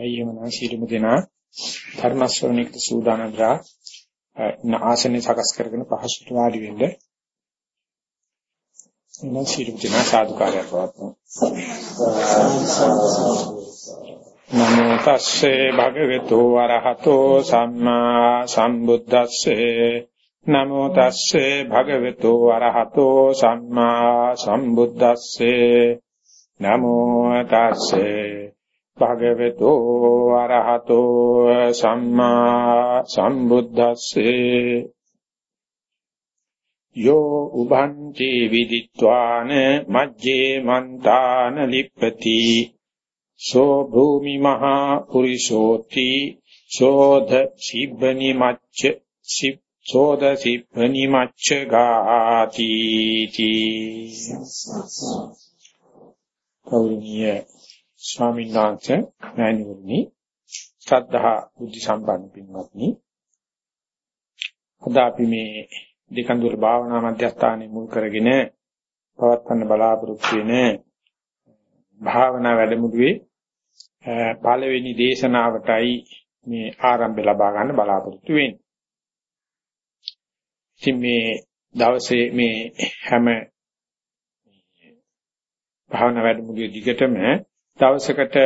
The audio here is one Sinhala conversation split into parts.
අයියමනා සීලමු දෙනා? ධර්ම ශ්‍රවණිකට සූදානම් දා ආසනේ සකස් කරගෙන පහසුට වාඩි වෙන්න. එනම් සීලමු දෙනා සාදුකාරයක් පවත්වමු. නමෝ තස්සේ භගවතු වරහතෝ සම්මා සම්බුද්දස්සේ. නමෝ තස්සේ භගවතු වරහතෝ සම්මා සම්බුද්දස්සේ. නමෝ තස්සේ භගවතු අරහතෝ සම්මා සම්බුද්දස්සේ. යෝ උභන්ති විදිත්වාන මජ්ජේ මන්තාන ලිප්පති. සෝ භූමි මහා පුරිසෝති. සෝධ සිබ්බනි මච්ච සිබ් සෝද සිබ්බනි මච්ච ගාති තී කෞණිය ස්වාමීන් වහන්සේ මෑණිවරණි ශ්‍රද්ධා බුද්ධ සම්පන්න පින්වත්නි අද අපි මේ දෙකඳුර භාවනා මධ්‍යස්ථානයේ මුල් කරගෙන පවත්වන්න බලාපොරොත්තු වෙන භාවනා වැඩමුළුවේ පළවෙනි දේශනාවටයි මේ ආරම්භය ලබා ගන්න බලාපොරොත්තු වෙන්නේ. ඉතින් මේ දවසේ මේ හැම භාවනා වැඩමුළුවේ දිගටම දවසකට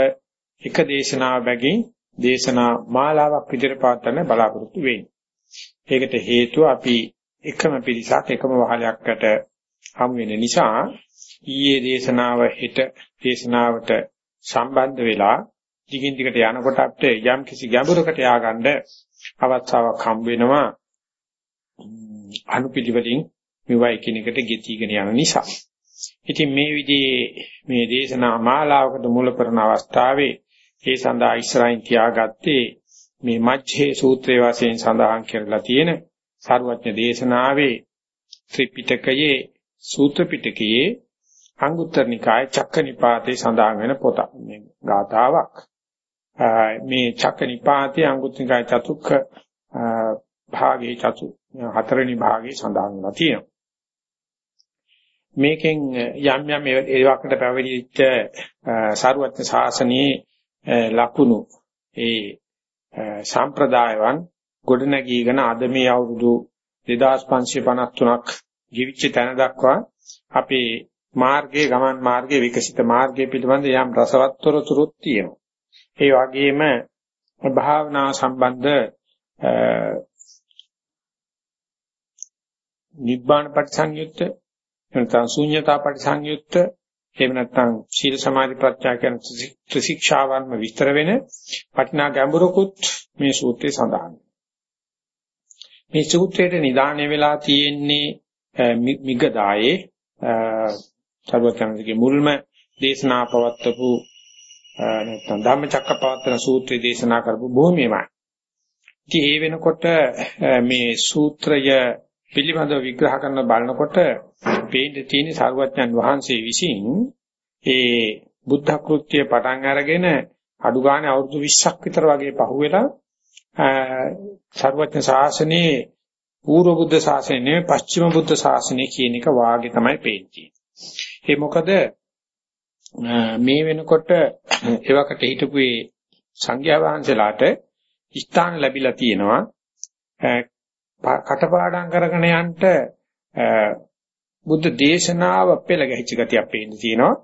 එක දේශනාවක් බැගින් දේශනා මාලාවක් විදිහට පවත්වන්න බලාපොරොත්තු වෙන්නේ. ඒකට හේතුව අපි එකම පිරිසක් එකම වහලයක්කට හමු වෙන නිසා ඊයේ දේශනාව හෙට දේශනාවට සම්බන්ධ වෙලා දිගින් දිගට යනකොට අපිට යම් කිසි ගැඹුරකට ය아가න්න අවස්ථාවක් හම් වෙනවා අනුපිළිවෙලින් මෙවයි කෙනෙකුට ගෙතිගෙන යන නිසා. ඉතින් මේ විදිහේ මේ දේශනා මාලාවකට මුල කරන අවස්ථාවේ ඒ සඳහා ඉස්සරහින් තියාගත්තේ මේ මජ්ජේ සූත්‍රයේ වශයෙන් සඳහන් කරලා තියෙන සාරවත්න දේශනාවේ ත්‍රිපිටකයේ සූත්‍ර පිටකයේ අංගුත්තර නිකාය චක්කනිපාතේ සඳහන් වෙන පොත මේ ගාතාවක්. මේ චක්කනිපාතේ අංගුත්තර නිකාය චතුක්ක භාගයේ චතු හතරවෙනි භාගයේ සඳහන් වෙලා තියෙනවා. මේකෙන් යම් යම් ඒවකට පැවදිච්ච සාරවත්න ශාසනයේ ලකුණු ඒ සම්ප්‍රදායවන් ගොඩනැගීගෙන අද මේ අවුරුදු 2553ක් ජීවිච්ච තැන දක්වා අපේ මාර්ගයේ ගමන් මාර්ගයේ විකසිත මාර්ගයේ පිළිබඳ යම් රසවත් තොරතුරුත් තියෙනවා. ඒ වගේම භාවනා සම්බන්ධ නිබ්බාන පරිසංයුක්ත නැත්නම් ශූන්‍යතා පරිසංයුක්ත එහෙම නැත්නම් සීල සමාධි ප්‍රත්‍යා කියන ත්‍රිශික්ෂාවන්ම විස්තර වෙන වටිනා ගැඹුරකුත් මේ සූත්‍රයේ සඳහන් මේ සූත්‍රයේ නිදාණය වෙලා තියෙන්නේ මිගදායේ සර්වඥාන්ගේ මුල්ම දේශනා පවත්වපු නැත්නම් ධම්මචක්කපවත්තන සූත්‍රය දේශනා කරපු භූමියමයි. ඉතින් ඒ වෙනකොට මේ සූත්‍රය පිළිබඳව විග්‍රහ කරන බලනකොට පේන්න තියෙන සාරවත්යන් වහන්සේ විසින් ඒ බුද්ධ කෘත්‍ය පටන් අරගෙන අඩු ගානේ අවුරුදු 20ක් විතර වගේ පහුවෙලා සර්වඥ ශාසනයේ පූර්ව බුද්ධ ශාසනය නෙවෙයි පස්චිම බුද්ධ ශාසනය කියන එක වාගේ තමයි පේන්නේ. ඒ මොකද මේ වෙනකොට එවකට හිටපු සංඝයා වහන්සේලාට ස්ථාන ලැබිලා තියෙනවා. කටපාඩම් කරගෙන යන්න බුද්ධ දේශනාව පෙළ ගැහිච්ච ගතියක් පේන්න තියෙනවා.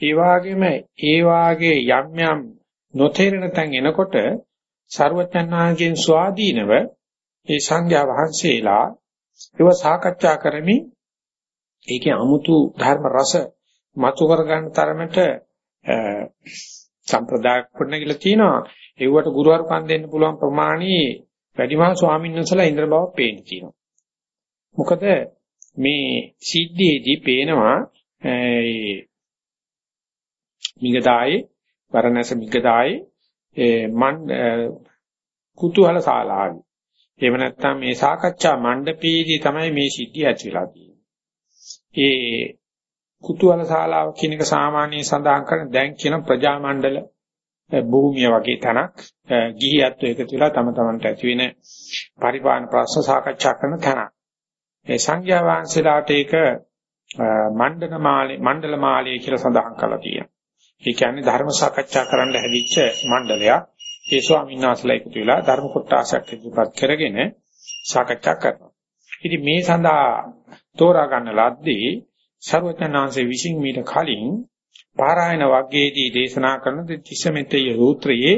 ඒ වගේම ඒ වාගේ යම් යම් නොතේරෙන තැන් එනකොට ਸਰවඥාන්ගෙන් ස්වාධීනව ඒ සංඝයා වහන්සේලා ඒව සාකච්ඡා කරමින් ඒකේ 아무තු ධර්ම රස මතු කර ගන්න තරමට සම්ප්‍රදායක් වුණා කියලා තියෙනවා. ඒවට ගුරුවරුකම් දෙන්න පුළුවන් ප්‍රමාණී වැඩිමහල් ස්වාමීන් වහන්සේලා ඉන්ද්‍ර බව පේන්න තියෙනවා. මොකද මේ සිද්ධියේදී පේනවා මිගදායේ වරණස මිගදායේ මන් කුතුහල ශාලාවේ එහෙම නැත්නම් මේ සාකච්ඡා මණ්ඩපයේදී තමයි මේ සිද්ධිය ඇති වෙලා තියෙන්නේ. ඒ කුතුහල ශාලාව කියන එක සාමාන්‍යයෙන් සඳහන් කරන දැන් කියන ප්‍රජා මණ්ඩල භූමිය වගේ තැනක් ගිහියත් එකතු වෙලා තම තමන්ට ඇති වෙන පරිපාලන ප්‍රශ්න සාකච්ඡා කරන තැනක්. ඒ සංඝයා වහන්සේලාට ඒක මණ්ඩල මාලේ මණ්ඩල මාලේ කියලා සඳහන් කරලා තියෙනවා. ඒ කියන්නේ ධර්ම සාකච්ඡා කරන්න හැදිච්ච මණ්ඩලයක්. ඒ ස්වාමීන් වහන්සේලා එකතු වෙලා ධර්ම කොටසක් ඉදිරිපත් කරගෙන සාකච්ඡා කරනවා. ඉතින් මේ සඳහා තෝරා ගන්න ලද්දේ ਸਰවඥාන්සේ විසින් මීට කලින් පාරායන වග්ගයේදී දේශනා කරන තිස්සමෙතේ සූත්‍රයේ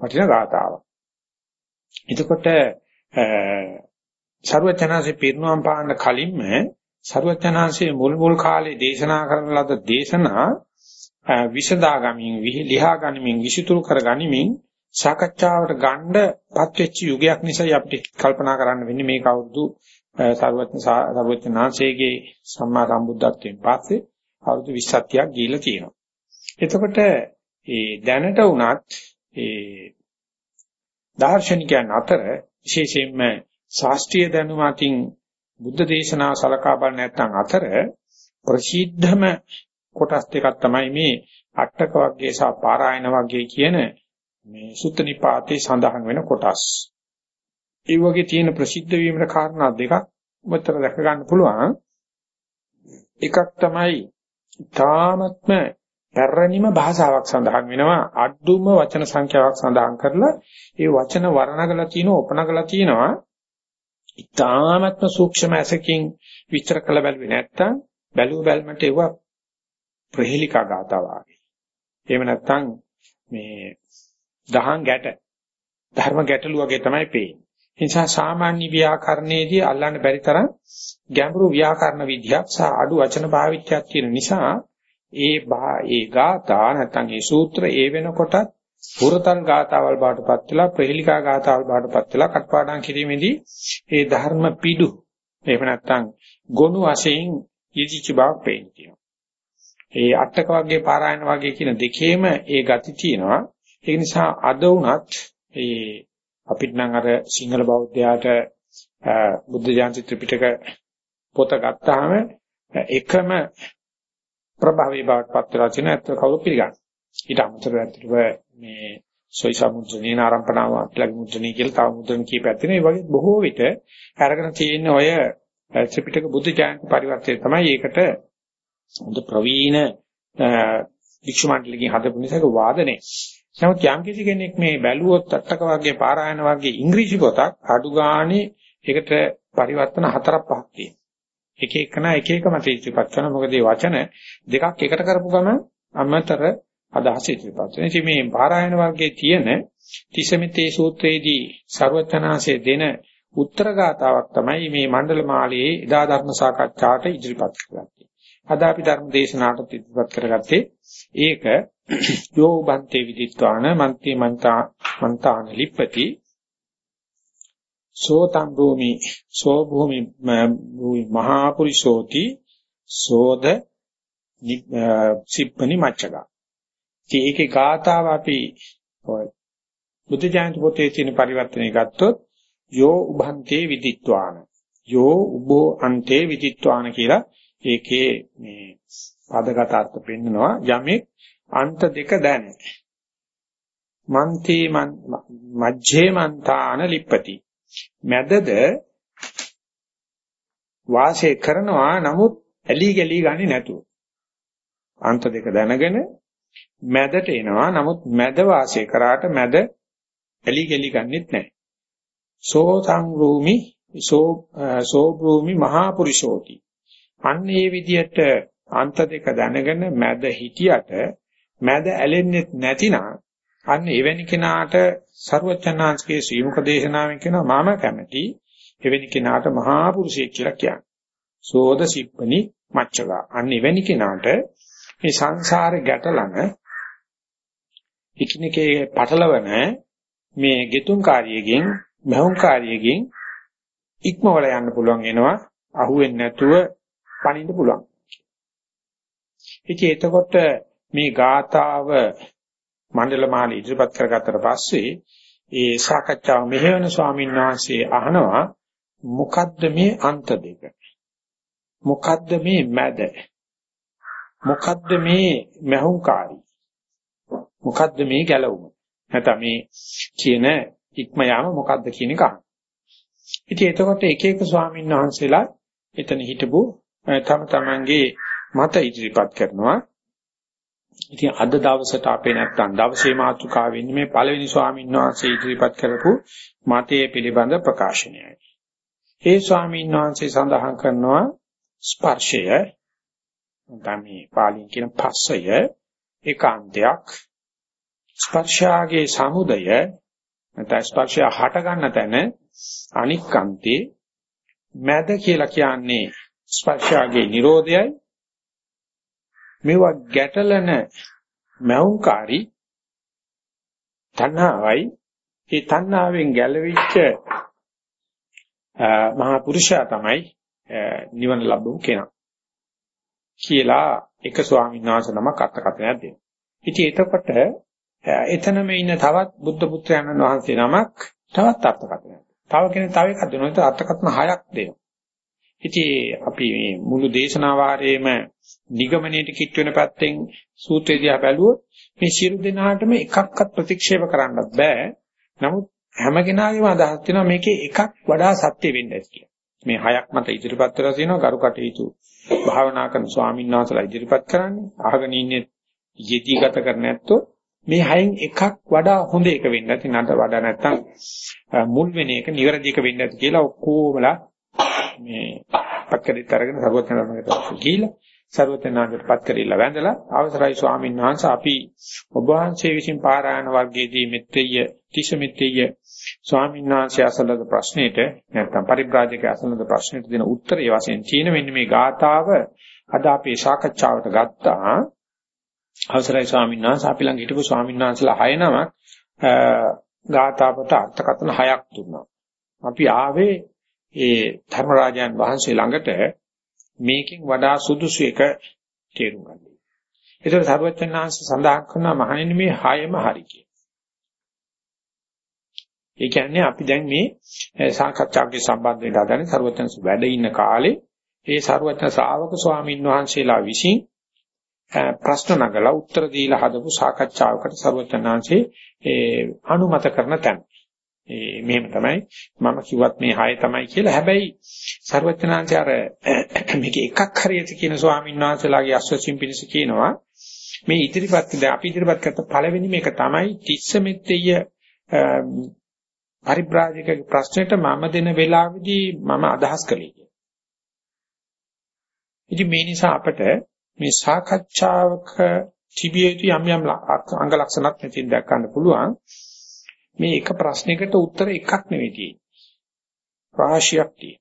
වටිනා ගාතාවක්. එතකොට සරුවචනාංශේ පිරිනුවම් පාන්න කලින්ම සරුවචනාංශේ මුල් මුල් කාලේ දේශනා කරන ලද දේශනා විසදාගමින් ලිහාගනිමින් විසිතුරු කරගනිමින් සාකච්ඡාවට ගණ්ඩපත් වෙච්ච යුගයක් නිසා අපිට කල්පනා කරන්න වෙන්නේ මේ කවුරුදු සර්වඥ සර්වඥාන්සේගේ සම්මා සම්බුද්ධත්වයෙන් පස්සේ අවුරුදු 20ක් ගිහිලා තියෙනවා. එතකොට ඒ දැනට වුණත් ඒ දාර්ශනිකයන් අතර විශේෂයෙන්ම ශාස්ත්‍රීය දැනුම අතින් බුද්ධ දේශනාව සලකා බලන නැත්නම් අතර ප්‍රසිද්ධම කොටස් දෙකක් තමයි මේ අටක වර්ගයේ සහ පාරායන වර්ගයේ කියන මේ සුත්ත නිපාතේ සඳහන් වෙන කොටස්. ඒ වගේ තියෙන ප්‍රසිද්ධ වීමේ කාරණා දෙකක් මෙතන දැක ගන්න පුළුවන්. එකක් තමයි තාමත්ම පැරණිම භාෂාවක් සඳහන් වෙනවා අඩුම වචන සංඛ්‍යාවක් සඳහන් කරලා ඒ වචන වර්ණගලා තියෙනවා උපනගලා තියෙනවා ඉතාමත්ම සූක්ෂම ඇසකින් විස්තර කළ බැලුවේ නැත්තම් බැලුව බැලමට ඒවා ප්‍රහෙලිකා ගාතාව ආගේ. එහෙම නැත්තම් මේ දහං ගැට ධර්ම ගැටලු වගේ තමයි පේන්නේ. ඒ නිසා සාමාන්‍ය ව්‍යාකරණයේදී අල්ලන්න බැරි තරම් ගැඹුරු ව්‍යාකරණ විද්‍යාවක් සහ අඩු වචන භාවිතයක් තියෙන නිසා ඒ ඒ ගාථා නැත්නම් ඒ සූත්‍ර ඒ වෙනකොටත් පුරතන් ගාථාවල් බාටපත් වෙලා ප්‍රහෙලිකා ගාථාවල් බාටපත් වෙලා කටපාඩම් කිරීමේදී ඒ ධර්ම පිඩු එහෙම නැත්නම් ගොනු වශයෙන් යෙදිච්ච බවක් පේනවා. ඒ අටක වර්ගයේ පාරායන වර්ගයේ කියන දෙකේම ඒ ගති තියෙනවා. ඒ නිසා අද වුණත් ඒ අපිට නම් අර සිංහල බෞද්ධයාට බුද්ධ ජාන්ති ත්‍රිපිටක පොත ගත්තාම එකම ප්‍රභාවී බවට පත් වෙලා තියෙන ඇත්ත කවුරු පිළිගන්නේ. ඊට අමතරව ඇත්තටම මේ සොයිසා මුද්‍රණේ ආරම්භනාව අපලගේ මුද්‍රණේ කියලා තව මුද්‍රණ කීපයක් තියෙනවා. ඒ වගේ බොහෝ විට අරගෙන තියෙන ඔය ත්‍රිපිටක බුද්ධ ජයන්ති පරිවර්තනය තමයි ඒකට හොඳ ප්‍රවීණ වික්ෂු මණ්ඩලකින් හදපු නිසා වාදනේ. නමුත් යම් කිසි කෙනෙක් මේ බැලුවොත් අටක වර්ගයේ පාරායන වර්ගයේ ඉංග්‍රීසි පොතක් අඩු ගානේ ඒකට පරිවර්තන හතරක් පහක් තියෙනවා. එක එකන එක එක මත ඉතිපත් කරන මොකද මේ වචන දෙකක් එකට කරපු ගමන් අමතර අදහස ඉදිරිපත් වෙනවා. ඉතින් මේ පාරායන වර්ගයේ තියෙන තිසමිතේ සූත්‍රයේදී ਸਰවචනාංශයේ දෙන උත්තර ගාතාවක් තමයි මේ මණ්ඩල මාලයේ එදා ධර්ම සාකච්ඡාට ඉදිරිපත් කරගත්තේ. අද අපි ධර්ම දේශනාවට ඉදිරිපත් කරගත්තේ ඒක යෝ බන්තේ විදිත්වාන මන්ති මන්තා මන්තාන ලිප්පති සෝතම් භූමි සෝ භූමි භූමි මහා පුරිසෝති සෝද සිප්පනි මච්චගා ඉතින් ඒකේ ගාතාව අපි බුද්ධ ජයන්ති පොතේ තියෙන පරිවර්තනය ගත්තොත් යෝ උභන්තේ විදිත්වාන. යෝ උබෝ අන්තේ විදිත්වාන කියලා ඒකේ මේ පදගත අර්ථ පෙන්නනවා. යමෙක් අන්ත දෙක දැන. මන්තේ මජ්ජේ මන්තාන ලිප්පති. මැදද වාසය කරනවා නමුත් ඇලි ගලි ගන්නේ නැතුව. අන්ත දෙක දැනගෙන මැදට එනවා. නමුත් මැද වාසය කරාට මැද එලි ගෙලි ගන්නෙත් නැහැ. සෝ සංරූමි සෝ සෝ භූමි මහා පුරිෂෝති. අන්න ඒ විදිහට අන්ත දෙක දැනගෙන මැද හිටියට මැද ඇලෙන්නේ නැතිනම් අන්න එවැනි කෙනාට ਸਰවචනාංශකේ ශ්‍රීමුක දේශනාවෙන් කියනවා මම කැමැති එවැනි කෙනාට මහා පුරුෂයෙක් කියලා කියන්නේ. සෝද සිප්පනි මච්චගා. අන්න එවැනි කෙනාට මේ සංසාරේ ගැටලන එකිනෙකේ පටලවන මේ ගෙතුම් කාර්යයෙන් මහුම් කාර්යයෙන් ඉක්මවල යන්න පුළුවන් වෙනවා අහුවෙන්නේ නැතුව පණින්න පුළුවන්. ඉතින් එතකොට මේ ගාතාව මණ්ඩල මාළි ඉදිරිපත් කරගත්තට පස්සේ ඒ සාකච්ඡාව මෙහෙවන ස්වාමීන් වහන්සේ අහනවා මොකද්ද මේ අන්ත දෙක? මොකද්ද මේ මැද? මොකද්ද මේ මහුම්කාරී? මොකද්ද මේ ගැලවුම? නැත්නම් මේ කියන ඉක්ම යාම මොකද්ද කියන එක. ඉතින් එතකොට එක එක ස්වාමීන් වහන්සේලා එතන හිටපු තම තමන්ගේ මත ඉදිරිපත් කරනවා. ඉතින් අද දවසට අපේ නැත්තම් දවසේ මාතෘකාව වෙන්නේ මේ පළවෙනි ස්වාමීන් වහන්සේ ඉදිරිපත් කරපු මතයේ පිළිබඳ ප්‍රකාශනයයි. ඒ ස්වාමීන් වහන්සේ සඳහන් කරනවා ස්පර්ශය නැත්නම් මේ පාලින් කියන පස්සය ඒකාන්තයක්. ස්පර්ශාගේ සමුදය නැත්නම් ස්පර්ශය හට ගන්න තැන අනික්කන්තේ මැද කියලා කියන්නේ ස්පර්ශාගේ Nirodhayai මේවා ගැටලන මෞංකාරි තණ්හාවයි. ඒ තණ්හාවෙන් ගැලවිච්ච මහා පුරුෂයා තමයි නිවන ලැබුම් කෙනා. කියලා එක ස්වාමීන් වහන්සේ නමක් අර්ථකථනයක් දෙනවා. ඉතින් එතකොට එතනම ඉන්න තවත් බුද්ධ පුත්‍රයන්න් වහන්සේ නමක් තවත් අර්ථකථනයක්. තව කෙනෙක් තව එකක් දෙනවා. ඒත් අර්ථකථන හයක් දෙනවා. ඉතින් අපි මේ මුළු දේශනා වාරයේම නිගමනයේට කිට් වෙන පැත්තෙන් සූත්‍රය දිහා බැලුවොත් මේ සියලු දෙනාටම එකක්වත් ප්‍රතික්ෂේප කරන්නත් බෑ. නමුත් හැම කෙනාගේම අදහස් තියෙනවා මේකේ එකක් වඩා සත්‍ය වෙන්න ඇති කියලා. මේ හයක් මත ඉදිරිපත් කරලා තියෙනවා ගරු කටයුතු භාවනා කරන ස්වාමීන් වහන්සේලා ඉදිරිපත් කරන්නේ. අහගෙන ඉන්නේ යෙදී ගත කර නැත්තෝ මේ හයෙන් එකක් වඩා හොඳ එක වෙන්න ඇති නට වඩා නැත්තම් මුල් වෙන එක නිවැරදි එක වෙන්න ඇති කියලා ඔක්කොමලා මේ පක්කරිට අරගෙන සර්වඥාණන්ට ගිහිල්ලා සර්වඥාණන්ට පත් කරilla වැඳලා අවසරයි ස්වාමීන් වහන්සේ. අපි ඔබ වහන්සේ විසින් පාරායන වර්ගයේදී මෙත්තේය තිස මෙත්තේය ස්වාමීන් වහන්සේ අසලද ප්‍රශ්නෙට නැත්නම් පරිබ්‍රාජක අසලද ප්‍රශ්නෙට දෙන උත්තරය වශයෙන් චීන මෙන්න මේ ගාථාව අද අපේ සාකච්ඡාවට ගත්තා. අවසරයි ස්වාමීන් වහන්සේ. අපි ළඟ හිටපු ස්වාමීන් වහන්සේලා හය නමක් ගාථාවට අර්ථකථන හයක් දුන්නා. අපි ආවේ ඒ ධර්මරාජයන් වහන්සේ ළඟට මේකෙන් වඩා සුදුසු එක තේරුම් ගන්න. ඒතර සර්වචන්නාංශ සඳහන් කරනවා මහණෙනි මේ හයම හරි කිය. ඒ කියන්නේ අපි දැන් මේ සාකච්ඡාවක සම්බන්ධ වෙලා ගන්න සර්වචන්ස වැඩ ඉන්න කාලේ ඒ සර්වචන් ශ්‍රාවක ස්වාමීන් වහන්සේලා විසින් ප්‍රශ්න නගලා උත්තර දීලා හදපු සාකච්ඡාවකට සර්වචන්නාංශේ අනුමත කරන තැන. ඒ මෙහෙම තමයි මම කිව්වත් මේ 6 තමයි කියලා. හැබැයි ਸਰවඥාන්සේ අර මේක එකක් හරියට කියන ස්වාමීන් වහන්සේලාගේ අස්වැසින් පිණිස කියනවා මේ ඉදිරිපත් දැන් අපි ඉදිරිපත් කරත පළවෙනි මේක තමයි තිස්ස මෙත්තේය පරිබ්‍රාජක ප්‍රශ්නෙට මම දෙන වෙලාවේදී මම අදහස් කළේ. ඉතින් මේ නිසා අපට මේ සාකච්ඡාවක තිබිය යුතු යම් යම් අංග ලක්ෂණත් මෙතෙන් දක්වන්න පුළුවන්. මේ එක ප්‍රශ්නයකට උත්තර එකක් නෙවෙයි තියෙන්නේ. රාශියක් තියෙන.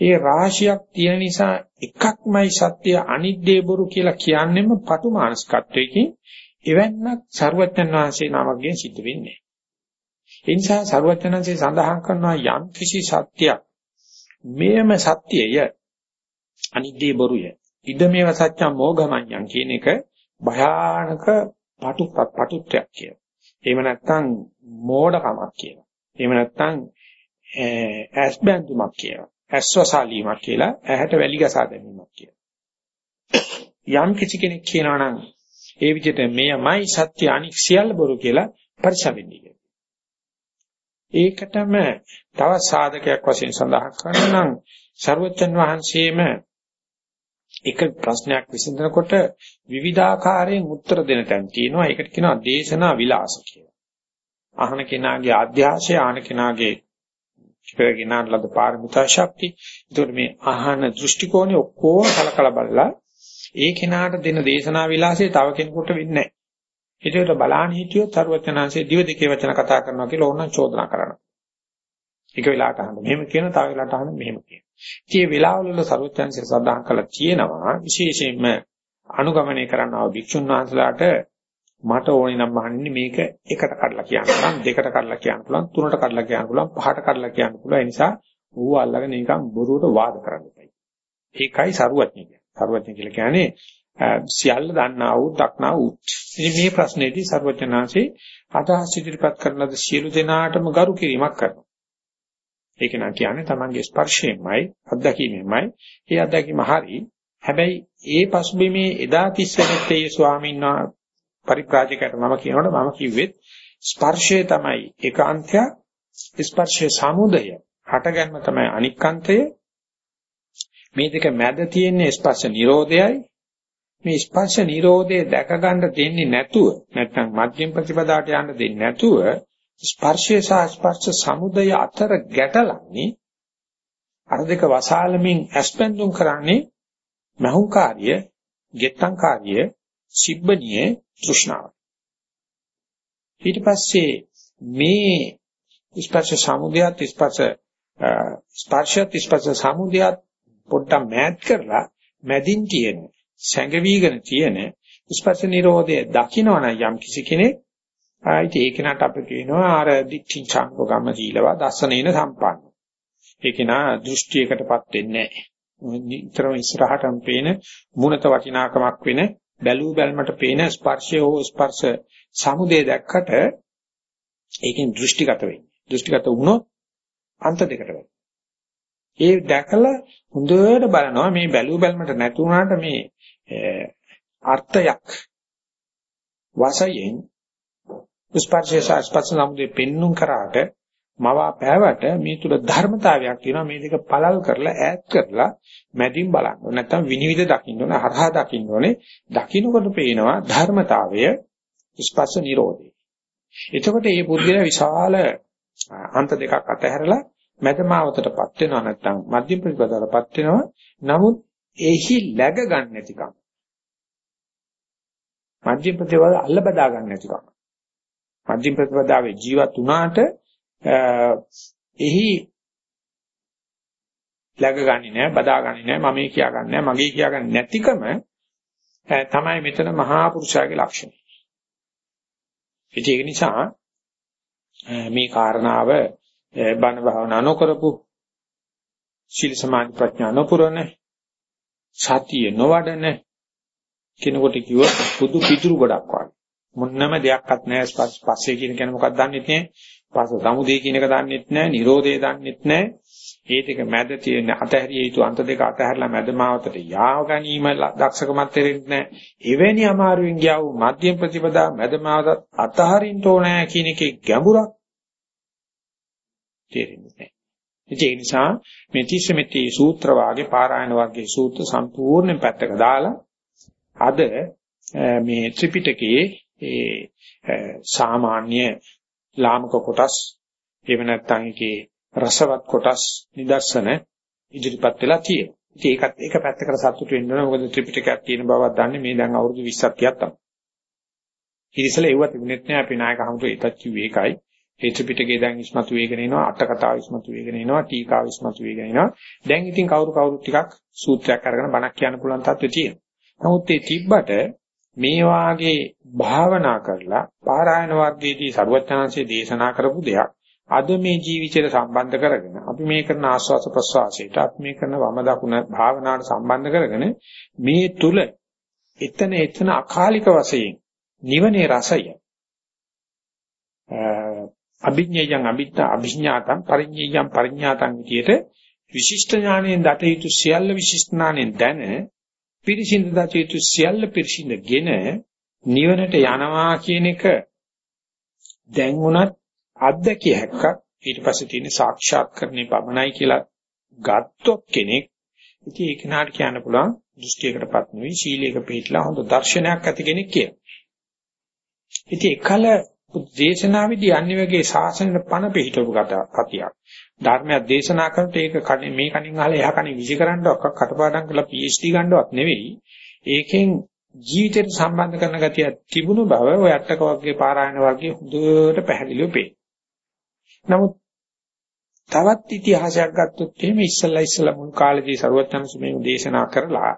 ඒ රාශියක් තියෙන නිසා එකක්මයි සත්‍ය අනිද්දේ බොරු කියලා කියන්නෙම පතු මානසිකත්වයකින් එවන්නක් ਸਰුවචන් වහන්සේ නමකගෙන් සිද්ධ වෙන්නේ. ඒ නිසා ਸਰුවචන් වහන්සේ සඳහන් කරනවා යම් කිසි සත්‍යයක් මෙයම සත්‍යය අනිද්දේ බොරුය. ඉද මේව සත්‍යම් මෝගමඤ්ඤං කියන එක භයානක පටු පටුත්‍යක් කියන. එහෙම නැත්නම් මෝඩකමක් කියලා. එහෙම නැත්නම් ඇස් බැඳුමක් කියලා. ඇස්වසාලීමක් කියලා ඇහැට වැලි ගසා දැමීමක් කියලා. යම් කිසි කෙනෙක් කියනවා නම් ඒ විදිහට මෙයමයි සත්‍ය අනික් සියල්ල බොරු කියලා පරිසවෙන්නේ. ඒකටම තව සාධකයක් වශයෙන් සඳහන් කරනවා නම් ਸਰවචන් වහන්සේම එක ප්‍රශ්නයක් විසඳනකොට විවිධාකාරයෙන් උත්තර දෙන තැන් තියෙනවා. ඒකට කියනවා දේශනා විලාස කියලා. අහන කෙනාගේ ආධ්‍යාශය, ආහන කෙනාගේ ඉපරගෙනාන ලද පාරමිතා ශක්තිය. ඒකට මේ අහන දෘෂ්ටි කෝණය ඔක්කොම කලකලා බලලා ඒ කෙනාට දෙන දේශනා විලාසය තව කෙනෙකුට වෙන්නේ නැහැ. ඒකට බලාන හිටියොත් සරුවචනාංශයේ දිව දෙකේ වචන කතා කරනවා කියලා ඕනනම් චෝදනා කරනවා. එක වෙලාවට අහන්න මෙහෙම කියන තව වෙලාවට අහන්න මෙහෙම කියන. ඉතින් මේ වෙලාවවල සරුවචනාංශය සදාහන් කළා තියෙනවා විශේෂයෙන්ම අනුගමනය කරන්නව භික්ෂුන් වහන්සේලාට මට ඕනේ නම් අහන්නේ මේක එකට කඩලා කියන්න පුළුවන් දෙකට කඩලා කියන්න පුළුවන් තුනට කඩලා කියන්න පුළුවන් පහට කඩලා කියන්න පුළුවන් ඒ නිසා ඌ අල්ලගෙන නිකන් බොරුවට වාද කරන්න එපයි. ඒකයි සරුවඥ කියන්නේ. සරුවඥ කියලා කියන්නේ සියල්ල දන්නා වූ දක්නා වූ. ඉතින් මේ ප්‍රශ්නේදී සරුවඥාන්සේ අදහස් ඉදිරිපත් කරන ලද සියලු දෙනාටම ගරු කිරීමක් කරනවා. ඒක නා කියන්නේ Tamange ස්පර්ශයෙන්මයි අත්දැකීමෙන්මයි. ඒ අත්දැකීම හරි. හැබැයි ඒ පසුබිමේ එදා තිස්සෙත් ඒ ස්වාමීන් වහන්සේ පරිප്രാජකයට මම කියනකොට මම කිව්වෙත් ස්පර්ශය තමයි ඒකාන්තය ස්පර්ශයේ සමුදය හටගන්ම තමයි අනික්කාන්තය මේ දෙක මැද තියෙන ස්පර්ශ නිරෝධයයි මේ ස්පර්ශ නිරෝධය දැක ගන්න දෙන්නේ නැතුව නැත්නම් මධ්‍යම ප්‍රතිපදාට යන්න දෙන්නේ නැතුව ස්පර්ශය සහ ස්පර්ශ සමුදය අතර ගැටලන්නේ අර දෙක වසාලමින් ඇස්පෙන්දුම් කරන්නේ මහුකාර්ය, ගෙත්තංකාර්ය, සිබ්බණියේ තෘෂ්ණාව. ඊට පස්සේ මේ ස්පර්ශ සමුදයත් ස්පර්ශ ස්පර්ශයත් ස්පර්ශ සමුදයත් පොඩ්ඩක් මෑත් කරලා මැදින් තියෙන සැඟවිගෙන තියෙන ස්පර්ශ නිරෝධය දකින්නවනම් යම් කිසි කෙනෙක් ආයිත් ඒක නට අපි කියනවා අර දිච්චින් චංගෝ ගම්ම දීලවා දසනේන සම්පන්න. ඒක නා දෘෂ්ටියකටපත් වෙන්නේ නැහැ. නිතරම ඉස්සරහටම පේන මුණත වටිනාකමක් වෙන බැලූ බැලමට පේන ස්පර්ශය හෝ ස්පර්ශ සමුදේ දැක්කට ඒකෙන් දෘෂ්ටිගත වෙන්නේ. දෘෂ්ටිගත වුණොත් අන්ත දෙකට වෙයි. ඒ දැකලා හොඳට බලනවා මේ බැලූ බැලමට නැතුණාට මේ අර්ථයක් වාසයෙන් ස්පර්ශය ස්පර්ශ සමුදේ පෙන්눔 කරාට මවා පෑවට මේ තුල ධර්මතාවයක් තියෙනවා. මේ දෙක පළල් කරලා ඈත් කරලා මැදින් බලන්න ඕනේ. නැත්නම් විනිවිද දකින්න ඕනේ හරහා දකින්න ඕනේ. දකින්නකොට පේනවා ධර්මතාවය ස්පර්ශ නිරෝධය. එතකොට මේ පුද්ගලයා විශාල අන්ත දෙකක් අතහැරලා මැදමාවතටපත් වෙනවා නැත්නම් මධ්‍යම ප්‍රතිපදාවටපත් වෙනවා. නමුත් එහි läග ගන්න නැතිකම මධ්‍යම ප්‍රතිපදාව අල්ල බදා ගන්න නැතිකම. මධ්‍යම ප්‍රතිපදාවේ ජීවත් වුණාට එහි läගගන්නේ නැහැ, බදාගන්නේ නැහැ, මම කියාගන්නේ නැහැ, මගේ කියාගන්නේ නැතිකම තමයි මෙතන මහා පුරුෂයාගේ ලක්ෂණය. ඒක නිසා මේ කාරණාව බණ භාවනා නොකරපු සීල සමාධි ප්‍රඥා නොපුරන සතිය නොවඩන කෙනෙකුට කිව්වොත් පුදු පිටුරු ගොඩක් වගේ මොන්නම දෙයක්වත් නැහැ පස්සේ කියන කෙනා මොකක්ද දන්නේ නැහැ පස්ස සමුදේ කියන එක දන්නෙත් නැහැ, Nirodhe දන්නෙත් නැහැ. ඒ දෙක මැද තියෙන අතහැරිය යුතු අන්ත දෙක අතහැරලා මැද මාවතට යාව ගැනීම දක්ෂකමත් තේරෙන්නේ නැහැ. එවැනි අමාරුවෙන් ගියා වූ මධ්‍යම ප්‍රතිපදා මැද මාවත අතහරින්න ඕනෑ කියන එකේ ගැඹුරක් තේරෙන්නේ නැහැ. ඒ නිසා මේ තිස්සමෙති සූත්‍ර වාගේ පාරායන වර්ගයේ සූත්‍ර සම්පූර්ණයෙන් පැත්තක දාලා අද මේ ත්‍රිපිටකයේ ඒ සාමාන්‍ය ලාමක කොටස් එහෙම නැත්නම් ඒකේ රසවත් කොටස් නිදර්ශන ඉදිරිපත් වෙලා තියෙනවා. ඉතින් ඒකත් ඒක පැත්තකට සතුටු වෙන්න ඕන මොකද ත්‍රිපිටකයක් තියෙන බවක් දන්නේ මේ දැන් අවුරුදු 20ක් 30ක් තමයි. ඉතින් ඒව තිබුණෙත් නෑ අපි නායක හමුතු ඒකත් කිව්වේ ඒකයි. ඒ ත්‍රිපිටකේ දැන් ඉස්මතු වේගෙන එනවා අට කතාව ඉස්මතු වේගෙන එනවා ටීකාව ඉස්මතු වේගෙන එනවා. දැන් ඉතින් කවුරු කවුරු ටිකක් සූත්‍රයක් අරගෙන බණක් කියන්න පුළුවන් තත්ත්වෙ තියෙනවා. නමුත් ඒ තිබ්බට මේ වාගේ භාවනා කරලා පාරායන වර්ගයේදී සරුවචනාංශයේ දේශනා කරපු දෙයක්. අද මේ ජීවිතයට සම්බන්ධ කරගෙන අපි මේ කරන ආස්වාස ප්‍රසවාසයට අපි මේ කරන වම දකුණ භාවනාවට සම්බන්ධ කරගෙන මේ තුල එතන එතන අකාලික වශයෙන් නිවනේ රසය අභිඥයයන් අභිත්ත අභිඥාතම් පරිඥයයන් පරිඥාතම් විදියට විශිෂ්ට ඥාණයෙන් දත යුතු සියල්ල විශිෂ්ට ඥාණයෙන් දැන පිරිසිඳ දත යුතු සියල්ල පිරිසිඳගෙන නිවනට යනවා කියන එක දැන් උනත් අත්දැකිය හැක්කක් ඊට පස්සේ තියෙන සාක්ෂාත්කරණේ පමණයි කියලා ගත්තොත් කෙනෙක් ඉතින් ඒක නාට කියන්න පුළුවන් දෘෂ්ටියකටපත් නෙවෙයි සීලයක පිළිట్లా හොඳ දර්ශනයක් ඇති කෙනෙක් කියලා. ඉතින් එකල දේශනාවේදී අනිත් වගේ ශාසනයට පණ පිළිටවපු කතියක්. ධර්මයක් දේශනා කරනට ඒක කනේ මේ කණින් අහලා එහා කණින් විසිකරන්නවක් කටපාඩම් කරලා PhD ගන්නවත් නෙවෙයි. ඒකෙන් ජීවිතයට සම්බන්ධ කරන ගතිය තිබුණු බව ඔය අටක වර්ගයේ පාරායන වර්ගයේ හොඳට පැහැදිලිව පේනවා. නමුත් තවත් ඉතිහාසයක් ගත්තොත් එහෙම ඉස්සල්ලා ඉස්සල්ලා මුල් කාලේදී සරුවත්යන්සු මේ දේශනා කරලා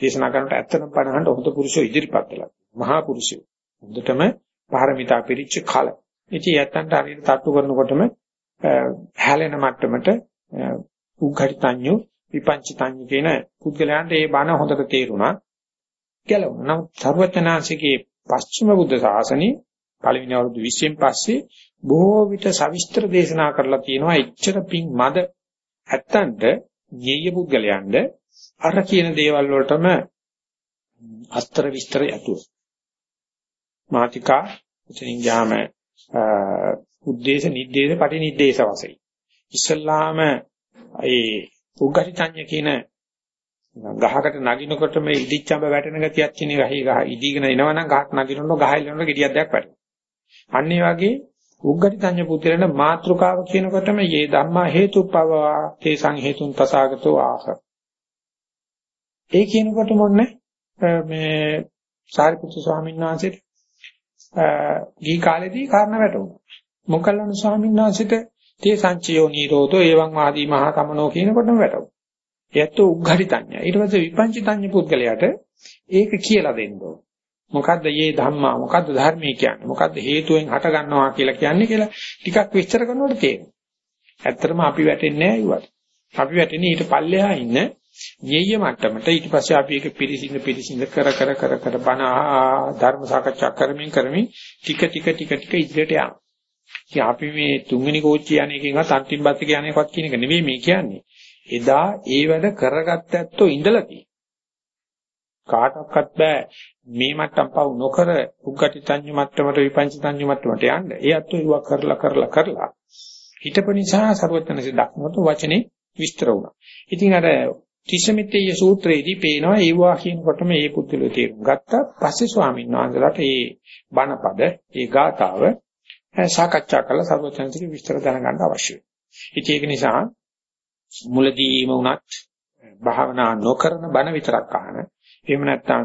දේශනා කරනට ඇත්තම පණහන්ට හොඳ පුරුෂෝ ඉදිරිපත් වෙලා. මහා පුරුෂයෝ. හොඳටම පාරමිතා පිරිච්ච කල. ඉතින් යත්තන්ට හරියට තට්ටු කරනකොටම හැලෙන මට්ටමට උග්ඝටිතඤ්ඤු විපංචිතඤ්ඤු කියන පුද්ගලයන්ට ඒ බණ හොඳට තේරුණා. ගැලවුණා. නමුත් සර්වචනාංශිකේ පස්චිම බුද්ධ ශාසනයේ පළවෙනි අවුරුදු 20න් පස්සේ බොහෝ විට සවිස්තර දේශනා කරලා තියෙනවා එච්චර පිං මද ඇත්තන්ට ඤෙය පුද්ගලයන්ට අර කියන දේවල් වලටම අස්තර විස්තර යතුව මාතිකා එතනින් ගියාම උද්දේශ නිද්දේශ පටිනිද්දේශ වශයෙන් ඉස්සල්ලාම ඒ උග්ගටිතඤ්ඤ කියන ගහකට නගිනකොට මේ ඉදිච්චඹ වැටෙන ගතියක් තියෙන ගහේ ගහ ඉදීගෙන එනවනම් ගහට නගිනකොට ගහයි ලනකොට ගෙඩියක් දෙයක් වැටෙනවා. අන්න ඒ වගේ උග්ගටි සංඥ පුත්‍රයන මාත්‍රකාව කියනකොටම මේ ධම්මා හේතුප්පවා තේසං හේතුන් තසාගතෝ ආහ. ඒ කියනකොට මොන්නේ මේ සාරිපුත්‍ර ස්වාමීන් වහන්සේට ගිහි කාලේදී කාරණා වැටුණා. මොකල්ලාන ස්වාමීන් වහන්සේට තේ සංචයෝ නිරෝධෝ එවං වාදී මහා කමනෝ කියනකොටම වැටුණා. එයත් උග්ඝරිතඤ්ඤ. ඊට පස්සේ විපංචිතඤ්ඤ පුද්ගලයාට ඒක කියලා දෙන්න ඕන. මොකද්ද මේ ධම්මා මොකද්ද ධර්මයේ කියන්නේ මොකද්ද හේතුවෙන් හට ගන්නවා කියලා කියන්නේ කියලා ටිකක් විස්තර කරනකොට තේරෙනවා. ඇත්තටම අපි වැටෙන්නේ නැහැ ඊවට. අපි වැටෙන්නේ ඊට පල්ලෙහා ඉන්න ඤෙය්‍ය මට්ටමට ඊට පස්සේ අපි ඒක පිරිසිඳ පිරිසිඳ කර කර කර කර බණ ධර්ම සාකච්ඡා කරමින් කරමින් ටික ටික ටික ටික ඉදිරියට යනවා. ඉතින් අපි මේ තුන්වෙනි කෝච්චිය යන එකකින්වත් අන්තිම බස් එක යන එකවත් කියන එක නෙවෙයි මේ කියන්නේ. එදා ඒ වැඩ කරගත්ත ඇත්තෝ ඉඳලා තියෙනවා. කාටවත් බෑ මේ මට්ටම් පව නොකර උග්ගටි තඤ්ඤ මට්ටමට විපංච තඤ්ඤ මට්ටමට යන්න. ඒ අත්ෝ ඒවා කරලා කරලා කරලා හිතපු නිසා ਸਰවඥන්සේ දක්නොත් වචනේ විස්තර වුණා. ඉතින් අර තිසමිතේ සූත්‍රයේදී පේනවා ඒවා කියනකොට මේ පුදුලෝ තේරුම් ගත්තා. පස්සේ ස්වාමීන් වහන්සේලාට මේ බණපද, ඒ ගාතාව සාකච්ඡා කරලා ਸਰවඥන්සේ විස්තර දැනගන්න අවශ්‍යයි. ඉතින් ඒක නිසා මුලදීම වුණත් භාවනා නොකරන බණ විතරක් අහන. එහෙම නැත්නම්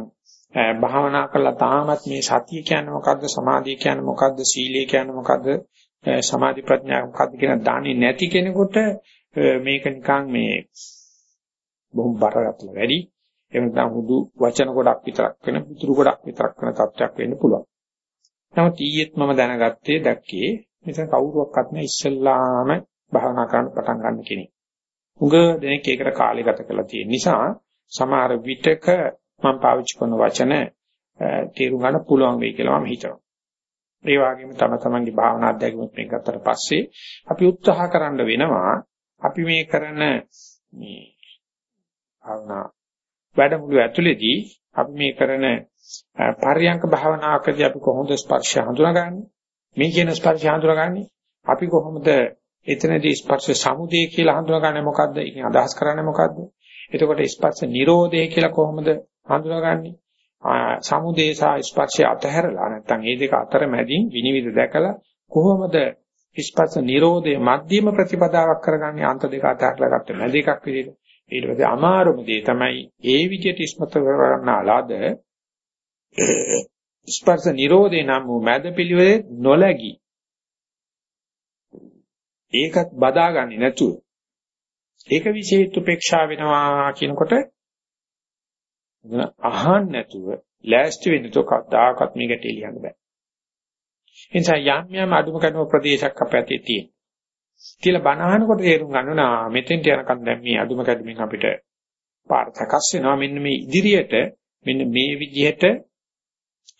භාවනා කළා තාමත් මේ සතිය කියන්නේ මොකද්ද සමාධිය කියන්නේ මොකද්ද සීලය කියන්නේ මොකද්ද සමාධි ප්‍රඥා මොකද්ද කියන දන්නේ නැති කෙනෙකුට මේක නිකන් මේ බොහොම බරපතල වැඩි එහෙම නැත්නම් හුදු වචන ගොඩක් විතරක් වෙන පිටුරු ගොඩක් විතරක් වෙන තත්ත්වයක් වෙන්න පුළුවන්. නමුත් ඊයේත් මම දැනගත්තේ දැක්කේ මෙතන කවුරුවක්වත් නැහැ ඉස්සල්ලාම භාවනා කරන්න පටන් ගන්න කෙනෙක්. උඟ දෙනෙක් ඒකට කාලය ගත කරලා තියෙන නිසා සමහර විටක මම පාවිච්චි කරන වචන තේරුම් ගන්න පුළුවන් වෙයි කියලා මම හිතනවා. ඒ වගේම තම තමන්ගේ භාවනා අධ්‍යයනයත් මේක ගත්තට පස්සේ අපි උත්සාහ කරන්න වෙනවා අපි මේ කරන මේ භාවනා වැඩමුළු ඇතුළේදී අපි මේ කරන පර්යංක භාවනාවකදී අපි කොහොමද ස්පර්ශය හඳුනාගන්නේ? මේ කියන ස්පර්ශය හඳුනාගන්නේ අපි කොහොමද එතනදී ස්පර්ශ සමුදය කියලා හඳුනාගන්නේ මොකද්ද? ඒකෙන් අදහස් කරන්නේ මොකද්ද? එතකොට ස්පර්ශ නිරෝධය කියලා කොහොමද හඳුනාගන්නේ? සමුදේසා ස්පර්ශය අතහැරලා නැත්නම් මේ දෙක අතර මැදින් විනිවිද දැකලා කොහොමද ස්පර්ශ නිරෝධයේ මධ්‍යම ප්‍රතිපදාවක් කරගන්නේ අන්ත දෙක අතහැරලා ගත්ත මැද එකක් විදිහට ඊට පස්සේ අමාරුම දේ තමයි ඒ විදිහට ඉස්මතු කරගන්නාලාද ස්පර්ශ නිරෝධේ නම් වූ මැද පිළිවෙලේ නොලැගී ඒකත් බදාගන්නේ නැතුව ඒක විශේෂ උපේක්ෂා වෙනවා කියනකොට අහන්න නැතුව ලෑස්ති වෙන්න තෝ කවදාකවත් මේකට එළියන්න බෑ. ඒ නිසා යම් යම් අඩුම කරන ප්‍රදේශයක් අපැතේ තියෙන. කියලා බනහනකොට තේරුම් ගන්නවා මෙතෙන්ට යනකම් දැන් මේ අඩුම කැඩමින් අපිට පාර සකස් වෙනවා මෙන්න මේ ඉදිරියට මෙන්න මේ විදිහට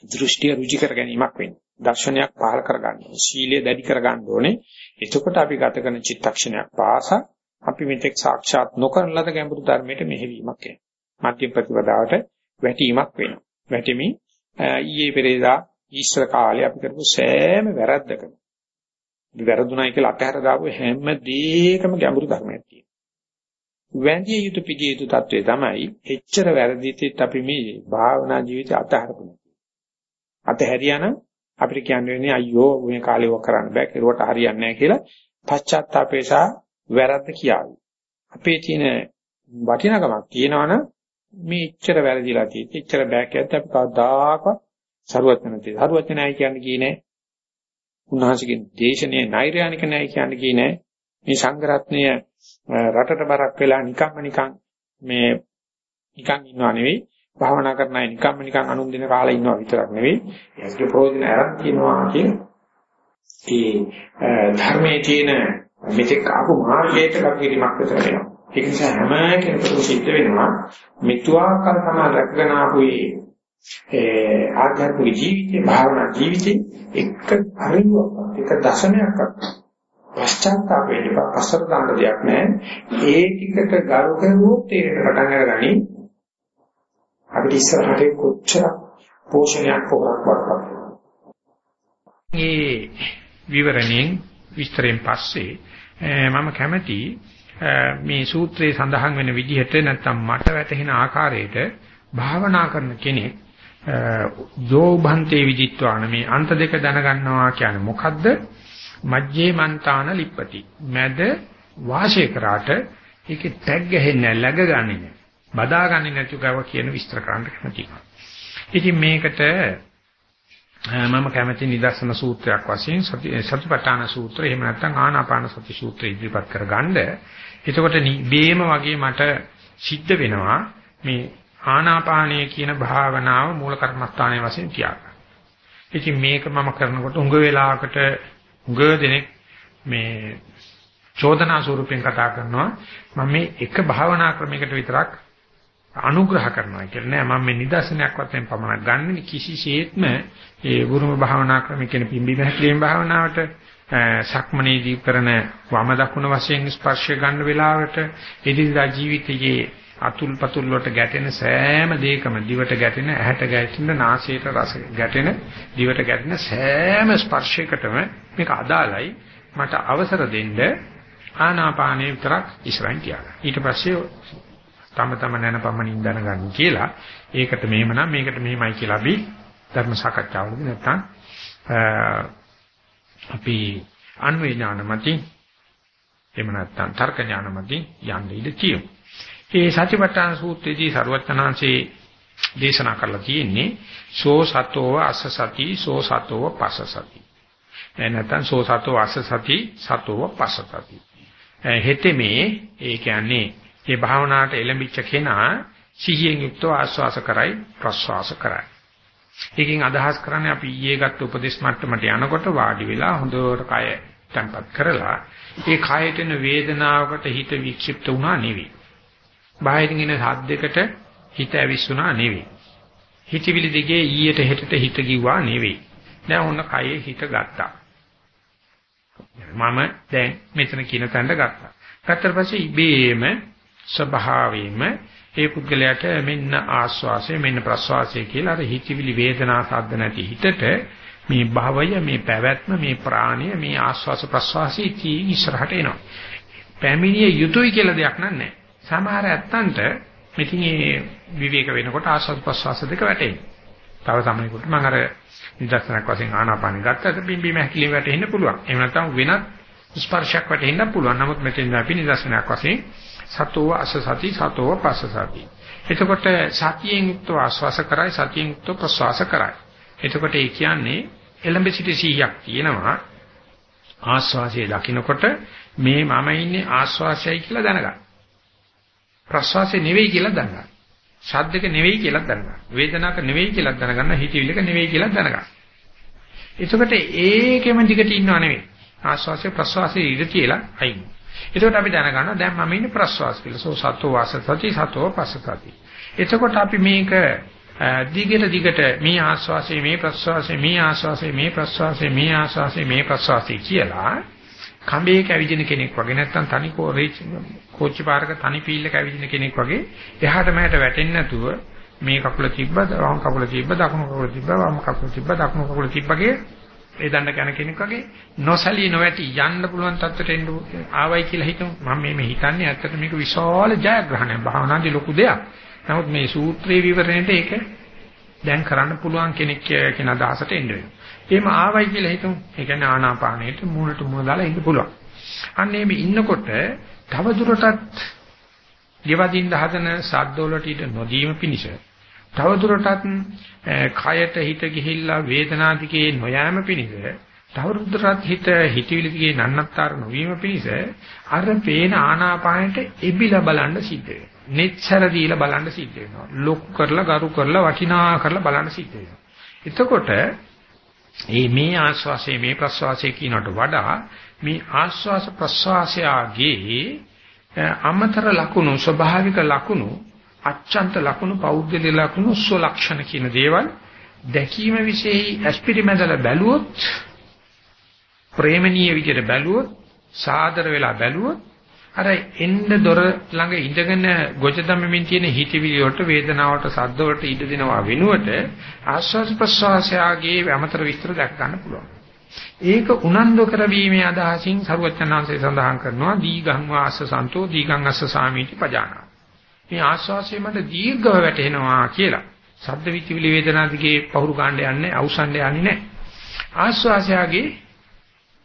දෘෂ්ටිය රුචි කර ගැනීමක් වෙන්නේ. දර්ශනයක් පහල කරගන්න ඕනේ. සීලය දැඩි කරගන්න ඕනේ. එතකොට අපි ගත කරන චිත්තක්ෂණයක් පාසා අපි මෙතෙක් සාක්ෂාත් නොකරන ලද ගැඹුරු ධර්මයට මෙහෙවීමක් එනවා. මධ්‍යම ප්‍රතිපදාවට වැටීමක් වෙනවා. වැටෙමින් ඊයේ පෙරේදා ඊශ්වර කාලේ අපි කරපු සෑම වැරද්දකම වැරදුණයි කියලා අතහැර දාපු හැම දෙයකම ගැඹුරු ධර්මයක් තියෙනවා. වැඳිය යුතු පිළිය යුතු தત્ත්වය තමයි එච්චර වැරදිතිත් අපි මේ භාවනා ජීවිතය අතහැරපු නැති. අතහැරියානම් අපිට කියන්න වෙන්නේ අයියෝ මේ කාලේ වක කරන්න බෑ කෙරුවට හරියන්නේ නැහැ කියලා පශ්චාත්තාපේසා වැරද්ද කියාවි. අපේ තියෙන වටිනකමක් තියෙනවනම් මේ එච්චර වැරදිලා තියෙන්නේ. එච්චර බෑ කියත් අපි කවදාකවත් සරුවත්නති. සරුවත්නයි කියන්නේ කීනේ. උන්වහන්සේගේ දේශනේ නෛර්යානික නැහැ කියන්නේ කීනේ. මේ සංඝරත්නය රටට බරක් වෙලා නිකම්ම නිකන් මේ නිකන් ඉන්නව නෙවෙයි. භාවනා කරන අය නිකම්ම නිකන් අනුන් දෙන කාලේ ඉන්නවා විතරක් නෙවෙයි. ඒකේ ප්‍රයෝජන අරන් කියනවා කියන ඒ ධර්මයේ තියෙන මෙතෙක් ආපු මාර්ගයට කපිරීමක් විතර වෙනවා. ඒක නිසා හැම කෙනෙකුටම සිද්ධ වෙනවා මෙතුආකල් තමයි රැකගෙන ආපු ඒ ආධ්‍යාත්මික ජීවිතේ භාවනා ජීවිතේ එක අරිමුවක් එක දශමයක්වත් පශ්චාත්තාප වෙන්න පස්සට දාන්න දෙයක් නැහැ ඒ ටිකට ගරු කරුවොත් ඒකට පටන් අරගනි අපිට ඉස්සරහට කොච්චර පෝෂණයක් පොරක් වත්පත් මේ විවරණයෙන් විස්තරයෙන් පස්සේ මම කැමති මේ සූත්‍රයේ සඳහන් වෙන විදිහට නැත්තම් මට වැටහෙන ආකාරයට භාවනා කරන කෙනෙක් යෝභන්තේ විදිත්වාන මේ අන්ත දෙක දැනගන්නවා කියන්නේ මොකද්ද? මජ්ජේ මන්තාන ලිප්පති. මැද වාසය කරාට ඒකේ ටැග් ගහන්නේ läග ගන්නෙ නෑ. බදා ගන්නෙ නැතු ගව කියන විස්තර කරන්න කැමතියි. ඉතින් මේකට මම කැමති නිදර්ශන සූත්‍රයක් වශයෙන් සතිපට්ඨාන සූත්‍රය එහෙම නැත්නම් ආනාපාන සති සූත්‍රය ඉදිරිපත් කරගන්න. එතකොට බේම වගේ මට සිද්ධ වෙනවා මේ ආනාපානය කියන භාවනාව මූල කර්මස්ථානයේ වශයෙන් තියාගන්න. ඉතින් මේක මම කරනකොට උඟ වේලාවකට උඟ දෙනෙක් මේ චෝදනා ස්වරූපයෙන් කතා කරනවා මම මේ එක භාවනා ක්‍රමයකට විතරක් අනුග්‍රහ කරනවා කියලා නෑ මම මේ නිදර්ශනයක් වශයෙන් පමණක් ගන්න කිසිසේත්ම ඒ වුරුම භාවනා ක්‍රම කියන පිම්බි මහක්ලියම් භාවනාවට සක්මනේදී කරන වම දකුණ වශයෙන් ස්පර්ශය ගන්න වෙලාවට එදිනදා ජීවිතයේ අතුල් පතුල් වලට ගැටෙන සෑම දෙයකම දිවට ගැටෙන ඇහැට ගැටෙන නාසයට රස ගැටෙන දිවට ගැටෙන සෑම ස්පර්ශයකටම මේක අදාළයි මට අවසර දෙන්න ආනාපානේ විතරක් ඉස්සරහින් තියාගන්න. ඊට පස්සේ තම තම නැනපමණින් දැනගන්න කියලා. ඒකට මෙහෙම නම් මේකට මෙහෙමයි කියලා අපි ධර්ම සාකච්ඡාවලදී නැත්තම් අපි අන්වේ ඥානමතින් එහෙම නැත්තම් තර්ක ඥානමතින් යන්න ඉඩ තියෙනවා. මේ සතිපට්ඨාන සූත්‍රයේදී සරුවචනාංශේ දේශනා කරලා තියෙන්නේ සෝ සතෝ අස්ස සති සෝ සතෝ පස්ස සති. නැත්නම් සෝ සතෝ අස්ස සති සතෝ පස්ස සති. හෙතෙමේ ඒ කියන්නේ මේ භාවනාවට එළඹිච්ච කෙනා සිහියෙන් යුක්තව ආස්වාස කරයි ප්‍රස්වාස කරයි. ඒකෙන් අදහස් කරන්නේ අපි ඊයේ ගත්ත උපදේශ මට්ටමට යනකොට වාඩි වෙලා හොඳට කය තැම්පත් කරලා ඒ කයට එන වේදනාවකට හිත වික්ෂිප්ත වුණා නෙවෙයි. බාහිරින් එන සද්දයකට හිත ඇවිස්සුණා නෙවෙයි. හිතවිලි දිගේ ඊයට හෙටට හිත ගිව්වා නෙවෙයි. දැන් ඔන්න කයේ හිත ගත්තා. මම දැන් මෙතන කියන තැනට ගත්තා. ගත්තට පස්සේ ඉබේම ස්වභාවයෙන්ම ඒ පුද්ගලයාට මෙන්න ආස්වාසය මෙන්න ප්‍රස්වාසය කියලා අර හිතවිලි වේදනා සද්ද නැති හිතට මේ භවය මේ පැවැත්ම මේ ප්‍රාණය මේ ආස්වාස ප්‍රස්වාසී තී ඉස්සරහට එනවා. පැමිණිය යුතුයි කියලා දෙයක් නැහැ. සමහර ඇත්තන්ට මෙතින් මේ විවේක වෙනකොට ආස්වාද ප්‍රස්වාස දෙක වැටෙනවා. තව සමයකට මම අර නිදර්ශනයක් වශයෙන් ආනාපාන ගත්තට බිම්බීම හැකිලිම වැටෙන්න පුළුවන්. එහෙම නැත්නම් වෙනත් ස්පර්ශයක් වැටෙන්න පුළුවන්. නමුත් මෙතෙන් අපි නිදර්ශනයක් වශයෙන් සතෝ අස සති සතෝ පස්ස සති. එතකොට සතියෙන් යුක්තව ආස්වාස කරයි සතියෙන් යුක්තව ප්‍රස්වාස කරයි. එතකොට ඒ කියන්නේ එළඹ සිට 100ක් තියෙනවා ආස්වාසයේ දකින්නකොට මේ මම ඉන්නේ ආස්වාසයයි කියලා දැනගන්න. ප්‍රස්වාසය නෙවෙයි කියලා දැනගන්න. ශබ්දක නෙවෙයි කියලා දැනගන්න. වේදනාවක් නෙවෙයි කියලා දැනගන්න. හිතවිල්ලක නෙවෙයි කියලා දැනගන්න. එතකොට ඒකෙම දිගට ඉන්නව නෙවෙයි. ආස්වාසය ප්‍රස්වාසයේ ඉඳ තියලා අයින්. එතකොට අපි දැනගන්නවා දැන් මම ඉන්නේ ප්‍රස්වාස කියලා. සෝ සතෝ වාස සති සතෝ පස්ස සති. එතකොට අපි මේක දිගට දිගට මේ ආස්වාසේ මේ ප්‍රස්වාසේ මේ ආස්වාසේ මේ ප්‍රස්වාසේ මේ ආස්වාසේ මේ ප්‍රස්වාසේ කියලා කඹේ කැවිදින කෙනෙක් වගේ නැත්තම් තනි කෝච්චි පාරක තනි පීල්ල කැවිදින කෙනෙක් වගේ එහාට මෙහාට වැටෙන්නේ නැතුව මේ කකුල තිබ්බ වම් කකුල තිබ්බ දකුණු කකුල තිබ්බ වම් කකුල තිබ්බ දකුණු කකුල තිබ්බගේ ඒ දණ්ඩ යන කෙනෙක් වගේ නොසලී නොවැටි යන්න පුළුවන් තත්ත්වයට එන්න ආවයි කියලා හිතමු. මම මේ මේ හිතන්නේ ඇත්තට මේක විශාල ජයග්‍රහණයක්. භාවනාදී ලොකු දෙයක්. නමුත් මේ සූත්‍රයේ විවරණයට ඒක දැන් කරන්න පුළුවන් කෙනෙක් කියන අදහසට එන්න වෙනවා. එහෙම ආවයි කියලා හිතමු. ඒ කියන්නේ ආනාපානයට මූණට මූණ දාලා ඉන්න පුළුවන්. අන්න එහෙම ඉන්නකොට තව දුරටත් ගෙවදින්න හදන සද්දවලට ඊට නොදීම පිණිස තවදුරටත් කයට හිත ගිහිල්ලා වේදනාදිකේ නොයෑම පිණිස තවදුරටත් හිත හිතවිලි දිගේ නන්නත්තර නොවීම පිණිස අර පේන ආනාපානයට එබිලා බලන්න සිද්ධ වෙනවා. netසර දීලා බලන්න සිද්ධ වෙනවා. ලොක් කරලා ගරු කරලා වටිනා කරලා බලන්න සිද්ධ වෙනවා. එතකොට මේ මේ ආස්වාසයේ මේ ප්‍රස්වාසයේ කියනට වඩා මේ ආස්වාස ප්‍රස්වාසයාගේ අමතර ලකුණු ස්වභාවික ලකුණු අච්ඡන්ත ලකුණු පෞද්ගලික ලකුණු සුලක්ෂණ කියන දේවල් දැකීම વિશેයි ඇස්පිරිමැදල බැලුවොත් ප්‍රේමණීය විදිහට බැලුවොත් සාදර වෙලා බැලුවොත් අර එන්න දොර ළඟ ඉඳගෙන ගොජ දමමින් තියෙන හිතවිලි වලට වේදනාවට සද්ද වලට ඉඩ දෙනවා වෙනුවට ආස්වාද ප්‍රසවාසයාගේ අමතර විස්තර දැක් ගන්න පුළුවන්. ඒක උනන්දු කරවීමේ අදහසින් සරුවචනාංශය සඳහන් කරනවා දීගං වාස සන්තෝ දීගං අස්ස සාමීති පජානා. මේ ආස්වාසිය මට දීර්ඝව වැටෙනවා කියලා. ශබ්ද විචිවිලි වේදනා දිගේ පහුරු ගන්න යන්නේ අවසන් යන්නේ නැහැ. ආස්වාසයගේ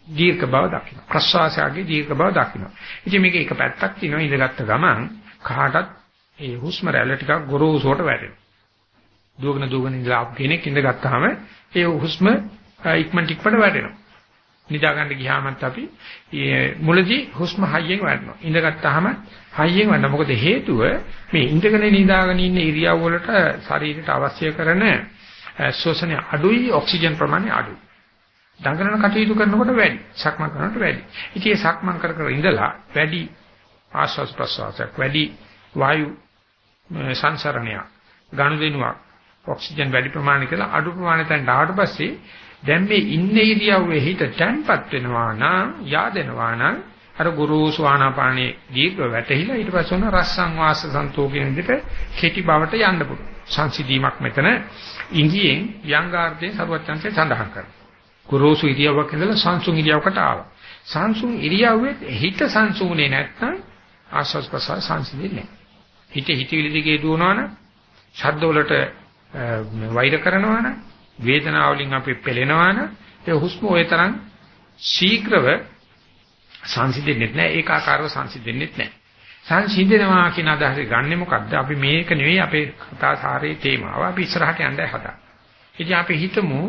දීර්ඝ බව දකින්න. ප්‍රස්වාසයගේ දීර්ඝ බව දකින්න. ඉතින් මේක එක පැත්තක් තියෙනවා ඉඳගත්ත ගමන් කාටත් ඒ හුස්ම රැල්ල ටිකක් ගොරෝසුවට වැටෙනවා. දුවගෙන දුවගෙන ඉඳලා ආපු කෙනෙක් ඉඳගත්තාම ඒ හුස්ම ඉක්මනට ඉක්මනට වැටෙනවා. නිදා ගන්න ගියාමත් අපි මුලදී හුස්ම හයියෙන් වැටෙනවා. ඉඳගත්තාම හයියෙන් වැටෙනවා. මොකද හේතුව මේ ඉඳගෙන නිදාගෙන ඉන්න ඉරියව් වලට ශරීරයට අවශ්‍ය කරන ශ්වසනය අඩුයි ඔක්සිජන් ප්‍රමාණය අඩුයි. දඟලන කටයුතු කරනකොට වැඩි. සක්මන් කරනකොට වැඩි. ඉතින් මේ සක්මන් කර කර ඉඳලා වැඩි ආශ්වාස ප්‍රශ්වාසයක් වැඩි වායු සංසරණයක් ගනුදෙනුවක් ඔක්සිජන් වැඩි ප්‍රමාණයකට අඩු ප්‍රමාණයකට ආවට පස්සේ දැන් මේ ඉන්නේ ඉරියව්වේ හිත තැන්පත් වෙනවා නම් yaadෙනවා නම් අර ගුරුසු ආනාපානේ දීර්ඝ වැටහිලා ඊට පස්සේ උන රස්සං වාස සන්තෝකයෙන් විදිහට කෙටි බවට යන්න පුළුවන්. සංසිධීමක් මෙතන ඉංගියෙන් ව්‍යංගාර්ථයෙන් සරුවච්චන්සේ සඳහන් කරනවා. ගුරුසු ඉරියව්වක ඉඳලා සංසුන් ඉරියව්වකට ආවා. සංසුන් ඉරියව්වේ හිත සංසුනේ නැත්නම් ආස්වාස් ප්‍රසාර සංසිඳෙන්නේ නැහැ. හිත හිතවිලි දිගේ දුවනවනම් ශබ්ද වලට වෛර කරනවනම් වේදනාවලින් අපි පෙළෙනවනම් ඒ හුස්ම ওই තරම් ශීඝ්‍රව සංසිඳෙන්නේ නැහැ ඒකාකාරව සංසිඳෙන්නේ නැහැ. සංසිඳෙනවා කියන අදහස ගන්නෙ මොකද්ද? අපි මේක නෙවෙයි අපේ කතා සාරේ තේමාව. අපි ඉස්සරහට යන්නයි හදා. ඉතින් අපි හිතමු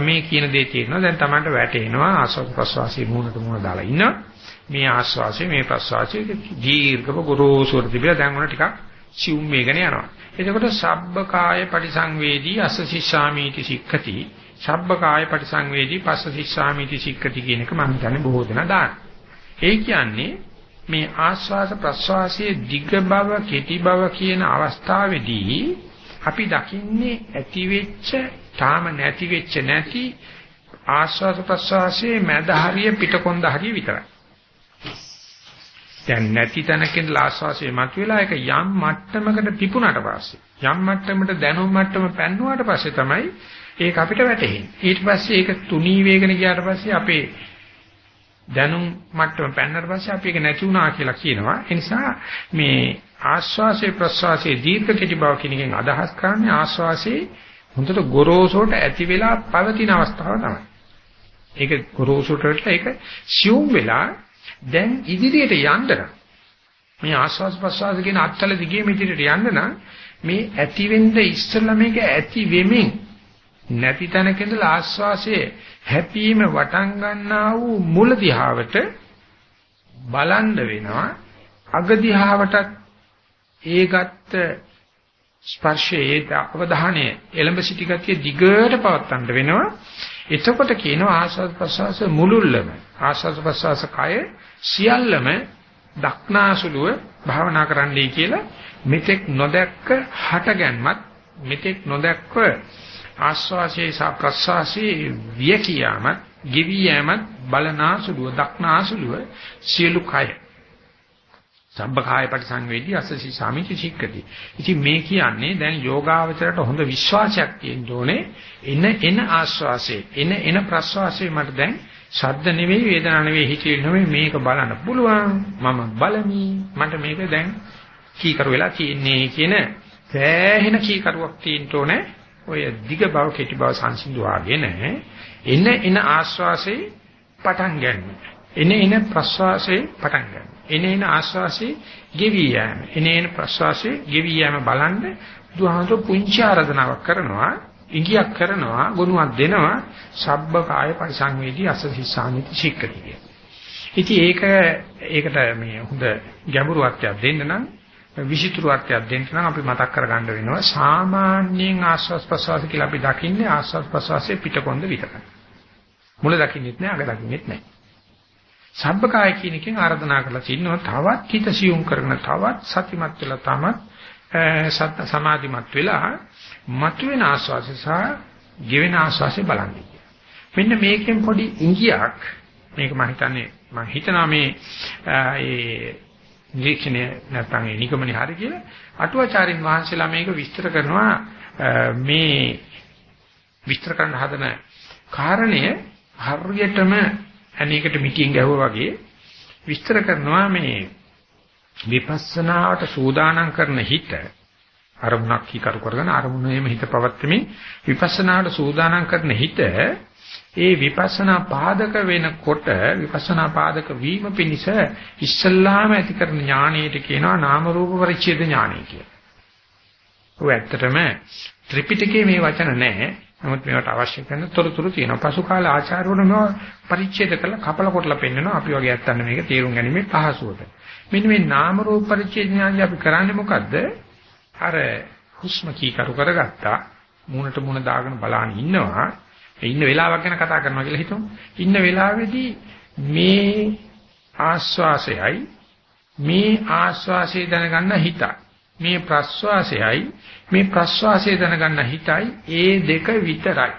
මේ කියන දේ තියෙනවා. දැන් Tamanට වැටෙනවා ආස්වාද ප්‍රසවාසී මූණට මූණ දාලා ඉන්නවා. මේ ආස්වාසය මේ ප්‍රසවාසය දීර්ඝව ගොරෝසුර තිබිලා දැන් උන ටිකක් සිවුම් මේකන යනවා. එතකොට සබ්බකාය පරිසංවේදී අස්ස සිස්සාමීති සික්ඛති. සබ්බකාය පරිසංවේදී පස්ස සිස්සාමීති සික්ඛති කියන එක මම හිතන්නේ බොහෝ දෙනා දාන. ඒ කියන්නේ මේ ආස්වාස ප්‍රස්වාසයේ දිග බව කෙටි බව කියන අවස්ථාවේදී අපි දකින්නේ ඇති වෙච්ච තාම නැති වෙච්ච නැති ආස්වාස ප්‍රස්වාසයේ මැද හරිය පිටකොන්ද හරිය විතරයි. දැන් නැති තැනකින් ආස්වාසිය මතුවලා ඒක යම් මට්ටමකට පිපුණාට පස්සේ යම් මට්ටමකට දැනුම් මට්ටම පැන්නුවාට පස්සේ තමයි ඒක අපිට වැටහෙන්නේ. ඊට පස්සේ ඒක තුනී වේගන ගියාට පස්සේ අපේ දැනුම් මට්ටම පැන්නට පස්සේ අපි ඒක නැති වුණා කියලා කියනවා. ඒ නිසා මේ ආස්වාසේ ප්‍රස්වාසයේ දීර්ඝ කෙටි බව කියන එකෙන් අදහස් කරන්නේ ආස්වාසේ හොඳට ගොරෝසුට ඇති වෙලා පවතින අවස්ථාව තමයි. ඒක ගොරෝසුට ඒක සියුම් වෙලා දැන් ඉදිරියට යන්න මේ ආස්වාස් ප්‍රස්වාස කියන අත්තල දිගේ ඉදිරියට යන්න නම් මේ ඇති වෙන්න ඉස්සෙල්ලා මේක ඇති වෙමින් නැති තැනක ඉඳලා ආස්වාසයේ හැපීම වටන් ගන්නා වූ මුල දිහාවට බලන්න වෙනවා. අග දිහාවටත් ඒගත් ස්පර්ශයේ අවධානය එළඹ සිටි ගතිය දිගට පවත්වන්න වෙනවා. එතකොට කියනවා ආස්වාද ප්‍රසවාස මුලුල්ලම ආස්වාද ප්‍රසවාස කය සියල්ලම දක්නාසුලුව භාවනා කරන්නයි කියලා මෙතෙක් නොදැක්ක හටගන්මත් මෙතෙක් නොදැක්ක ආස්වාසේ සහ ප්‍රස්වාසේ විය කියාමත් ගෙවි යෑමත් බලනාසුලුව දක්නාසුලුව සියලු කය සබ්බකාය පරිසංවේදී අසසි සාමිති සික්කති. ඉතින් මේ කියන්නේ දැන් යෝගාවචරයට හොඳ විශ්වාසයක් තියෙන්න ඕනේ. එන එන ආස්වාසේ එන එන ප්‍රස්වාසේ මට දැන් ශබ්ද නෙවෙයි වේදනා නෙවෙයි හිතේ නෙවෙයි මේක බලන්න පුළුවන්. මම බලමි. මට මේක දැන් කීකරු වෙලා තියෙන්නේ කියන සෑහෙන කීකරුවක් තියෙන්න ඕනේ. ඔය දිග බව කෙටි බව සංසිඳුවාගෙන එන එන ආස්වාසේ පටන් ගන්න. එන එන ප්‍රස්වාසේ පටන් ගන්න. එන එන ආස්වාසේ ගෙවි යෑම. එන එන ප්‍රස්වාසේ ගෙවි යෑම බලන්න බුදුහාමර පුංචි ආරාධනාවක් කරනවා. ඉඟියක් කරනවා, ගුණයක් දෙනවා. සබ්බ කාය පරිසංවේදී අසසිසාමිති ශික්කතිය. ඉතින් ඒක ඒකට මේ හොඳ ගැඹුරු අර්ථයක් දෙන්න නම් විචිතුරු අර්ථයක් දෙන්න නම් අපි මතක් කරගන්න වෙනවා සාමාන්‍යයෙන් ආස්වාස් ප්‍රසවාස කියලා අපි දකින්නේ ආස්වාස් ප්‍රසවාසයේ පිටකොන්ද විතරයි. මුල දකින්නෙත් නෑ අග දකින්නෙත් නෑ. සබ්බකාය කියන එකෙන් ආරාධනා කරලා තිනවා තවත් හිත සියුම් කරන තවත් සතිමත් වෙලා තමත් සමාධිමත් වෙලා මතුවෙන ආස්වාසය සහ ගෙවෙන ආස්වාසය බලන්නේ. මෙන්න මේකෙන් පොඩි ඉංගියක් මේක මම හිතන්නේ මම හිතනවා මේ ඒ නිරීක්ෂණය නැත්නම් ඒ නිගමනේ හරි කියලා අටුවාචාරින් වහන්සේලා මේක විස්තර කරනවා මේ විස්තර කරන්න හදන කාරණය හරියටම අනේකට මිටියෙන් ගැහුවා වගේ විස්තර කරනවා මේ විපස්සනාවට සූදානම් කරන හිත අරමුණක් කීකරු කරගෙන අරමුණේම හිත පවත්වමින් විපස්සනාවට සූදානම් කරන හිත ඒ විපස්සනා පාදක වෙනකොට විපස්සනා පාදක වීම පිණිස ඉස්සල්ලාම ඇති කරන ඥාණයට කියනවා නාම රූප පරිච්ඡේද ඥාණය කියලා. ඔය ඇත්තටම ත්‍රිපිටකයේ මේ වචන නැහැ. නමුත් මේවට අවශ්‍ය කරන තොරතුරු තියෙනවා. පසු කාල ආචාර්යවරු මේවා පරිච්ඡේද කරලා කපල කොටලා පෙන්නනවා. අපි වගේ ඇත්තන්න මේක තේරුම් ගැනීම පහසුවට. මෙන්න මේ නාම රූප පරිච්ඡේද ඥානය අපි කරන්නේ මොකද්ද? අර හුස්ම කීකරු කරගත්තා. මූණට මූණ දාගෙන බලාන ඉන්නවා. ඉන්න වෙලාවක් ගැන කතා කරනවා කියලා හිතමු. ඉන්න වෙලාවේදී මේ ආස්වාසයයි මේ ආස්වාසය දැනගන්න හිතයි. මේ ප්‍රස්වාසයයි මේ ප්‍රස්වාසය දැනගන්න හිතයි ඒ දෙක විතරයි.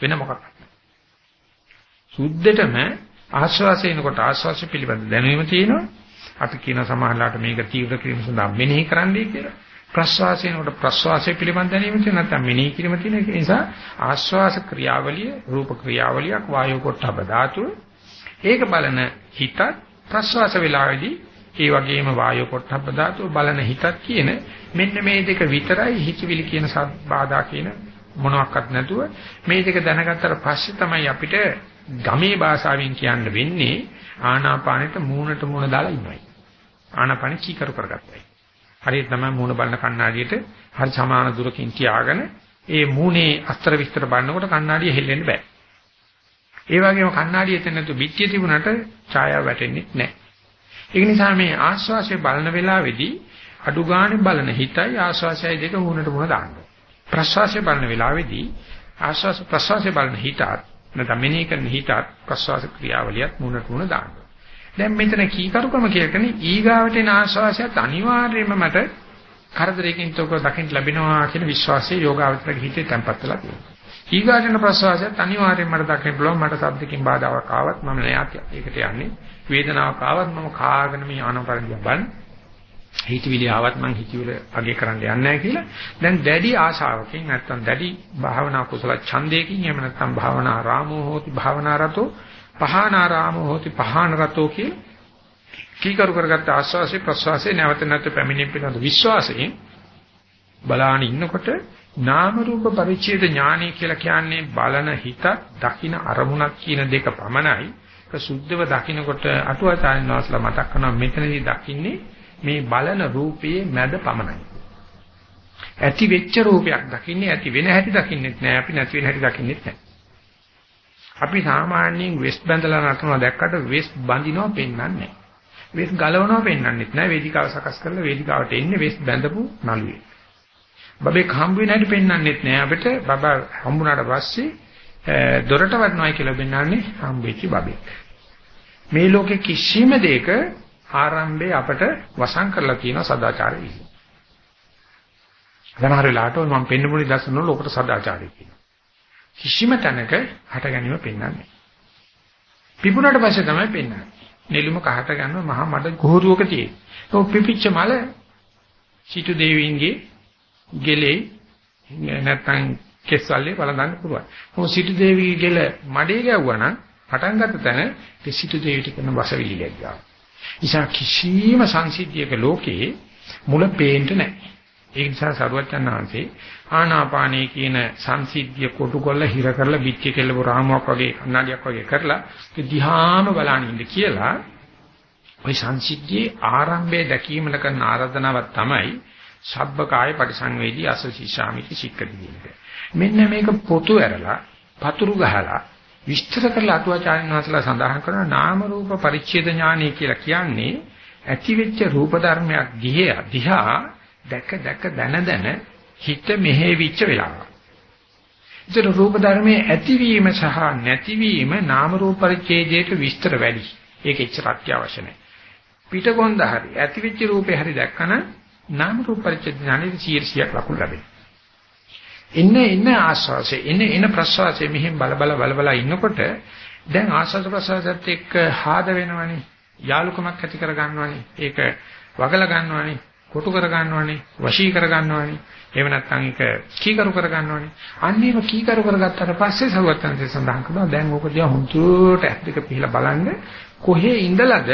වෙන මොකක්ද? සුද්ධෙටම ආස්වාසයෙන්කොට ආස්වාසය පිළිබඳ දැනීම තියෙනවා. අපි කියන සමහරලාට මේක තීව්‍ර කිරීම සඳහා මෙනෙහි කරන්නයි කියලා. ප්‍රස්වාසයෙන්කොට ප්‍රස්වාසය පිළිබඳ දැනීම තියෙන නැත්නම් මෙනෙහි කිරීම තියෙන නිසා ආස්වාස ක්‍රියාවලිය රූප ක්‍රියාවලියක් වායෝ කොටබ ධාතුව ඒක බලන හිතත් ප්‍රස්වාස වේලාවේදී ඒ වගේම වායෝ කොටබ ධාතුව බලන හිතත් කියන මෙන්න මේ දෙක විතරයි හිතවිලි කියන බාධා කියන මොනවත් නැතුව මේ දෙක දැනගත්තට පස්සේ තමයි අපිට ගමේ භාෂාවෙන් කියන්න වෙන්නේ ආනාපානෙට මූණට මූණ දාලා ඉන්නයි. ආනාපානෙ චීකරු කරගත්තයි. හරියට තමයි මූණ බලන කණ්ණාඩියට හරි සමාන දුරකින් තියාගෙන ඒ මූණේ අස්තර විස්තර බලනකොට කණ්ණාඩිය හෙල්ලෙන්න බෑ. ඒ වගේම කණ්ණාඩිය එතන නැතු පිටිය තිබුණට ඡායාව වැටෙන්නේ නැහැ. ඒ නිසා මේ ආශ්වාසය බලන වෙලාවේදී අඩු ගානේ බලන හිතයි ආශ්වාසයයි දෙක මූණට මූණ දාන්න. ප්‍රශ්වාසය බලන වෙලාවේදී ආශ්වාස ප්‍රශ්වාසය බලන හිතත් නැත්නම් මෙනෙහි කරන හිතත් ප්‍රශ්වාස ක්‍රියාවලියත් මූණට මූණ දාන්න. දැන් මෙතන කීකරුකම කියකනේ ඊගාවට එන ආශ්වාසයත් අනිවාර්යයෙන්ම මට කරදරයකින් තොක දකින්න ලැබෙනවා කියන විශ්වාසයේ යෝගාවචරගේ හිතේ තැම්පත් වෙලා තියෙනවා. ඊගාටන ප්‍රශ්වාසයත් අනිවාර්යයෙන්ම මට දකින්න පුළුවන් මට සද්දකින් බාධාවක් ආවත් මම නෑ ඒකට යන්නේ. වේදනාවක් ආවත් මම කාගෙන මේ ආනපරණිය බලන්න. හිතවිලි ආවත් මං හිතවිල අගේ කරන්න යන්නේ නැහැ කියලා. දැන් දැඩි ආශාවකින් නැත්තම් දැඩි භාවනා කුසල ඡන්දයකින් එහෙම නැත්තම් භාවනා රාමෝ හෝති භාවනා රතෝ පහනාරාමෝ හෝති පහන රතෝ කිය කීකරු කරගත්ත ආස්වාසේ ප්‍රස්වාසේ නැවත නැවත පැමිණීම පිළිබඳ විශ්වාසයෙන් බලාන ඉන්නකොට නාම රූප පරිච්ඡේද ඥානය කියලා කියන්නේ බලන හිත දකින අරමුණක් කියන දෙක පමණයි. ඒක සුද්ධව දකිනකොට අටුවාචාර්යන් වහන්සේලා මතක් කරනවා මෙතනදී දකින්නේ මේ බලන රූපයේ මැද පමණයි ඇති වෙච්ච රූපයක් දකින්නේ ඇති වෙන හැටි දකින්නෙත් නෑ අපි නැති වෙන හැටි දකින්නෙත් නෑ අපි සාමාන්‍යයෙන් වෙස් බැඳලා නටනවා දැක්කට වෙස් බඳිනවා පෙන්වන්නේ නැහැ. වෙස් ගලවනවා පෙන්වන්නෙත් නැහැ. වේදිකාව සකස් කරලා වේදිකාවට එන්නේ වෙස් බැඳපු නළුවේ. බබෙක් හම්බ වෙන හැටි පෙන්වන්නෙත් නැහැ. අපිට බබා හම්බුනාට පස්සේ දොරට වටනවායි කියලා පෙන්වන්නේ හම්බෙච්ච බබෙක්. මේ ලෝකේ කිසිම දෙයක ආරම්භයේ අපට වසන් කරලා තියෙන සදාචාරය විසින්. සමහර වෙලාවට මම පෙන්නපුණි දර්ශන වල ඔකට සදාචාරය කියනවා. කිසිම තැනක හට ගැනීම පෙන්වන්නේ නැහැ. පිපුණාට පස්සේ තමයි පෙන්වන්නේ. නෙළුම කහට ගන්නව මහා මඩ ගොහරුවක තියෙන. ඒක පිපිච්ච මල සිටු දේවීන්ගේ ගෙලේ නැත්තම් කෙස්වලේ බලන්න පුළුවන්. මොකද සිටු දේවී ගෙල මඩේ ගැව්වා නම් පටන් ගත්ත තැන සිටු දේවිට කරන වසවිලි ගැග්ගා. නිසා කිසිම සංසිද්ධියක ලෝකේ මුල පේන්න නැහැ. ඒ නිසා සරුවච්චන් වහන්සේ ආනාපානයේ කියන සංසිද්ධිය කොටු කරලා හිර කරලා පිටිය කෙල්ලපු රාමුවක් වගේ කන්නඩියක් වගේ කරලා ඒ දිහාම බලන ඉන්න කියලා ওই සංසිද්ධියේ ආරම්භය දැකීමල කරන ආරාධනාවක් තමයි සබ්බකාය පරිසංවේදී අසසීශාමිති සික්කදී. මෙන්න මේක පොතු ඇරලා පතුරු ගහලා විස්තර කරලා අටුවාචාර්යන් වහන්සේලා සඳහන් කරන නාම රූප පරිච්ඡේද ඥානය කියලා කියන්නේ ඇතිවෙච්ච රූප ධර්මයක් දිහා දැක දැක දන දන හිත මෙහෙවිච්ච වෙලාව. ඒතර රූප ධර්මයේ ඇතිවීම සහ නැතිවීම නාම රූප පරිච්ඡේදයට විස්තර වැඩි. ඒක එච්චර අත්‍යවශ්‍ය නැහැ. පිටකොන්ද හරි ඇතිවෙච්ච රූපේ හරි දැක්කම නාම රූප පරිච්ඡේද ඥානෙ 100ක් ලකුණු ලැබෙනවා. එන්න එන්න ආස්වාසේ එන්න එන්න ප්‍රසවාසයේ මෙහෙම බල බල බල බල ඉන්නකොට දැන් ආස්වාද ප්‍රසවාසයත් එක්ක හාද වෙනවනේ යාලුකමක් ඇති කර ගන්නවනේ ඒක වගල ගන්නවනේ කොටු කර ගන්නවනේ, වශී කර ගන්නවනේ. එහෙම නැත්නම් ඒක කීකරු කර ගන්නවනේ. අන්න ඒක කීකරු කරගත්තට පස්සේ සරුවත්තන්සේ සඳහන් කරනවා දැන් ඕක දිහා හුදුට ඇස් දෙක පිහලා බලන්න කොහේ ඉඳලාද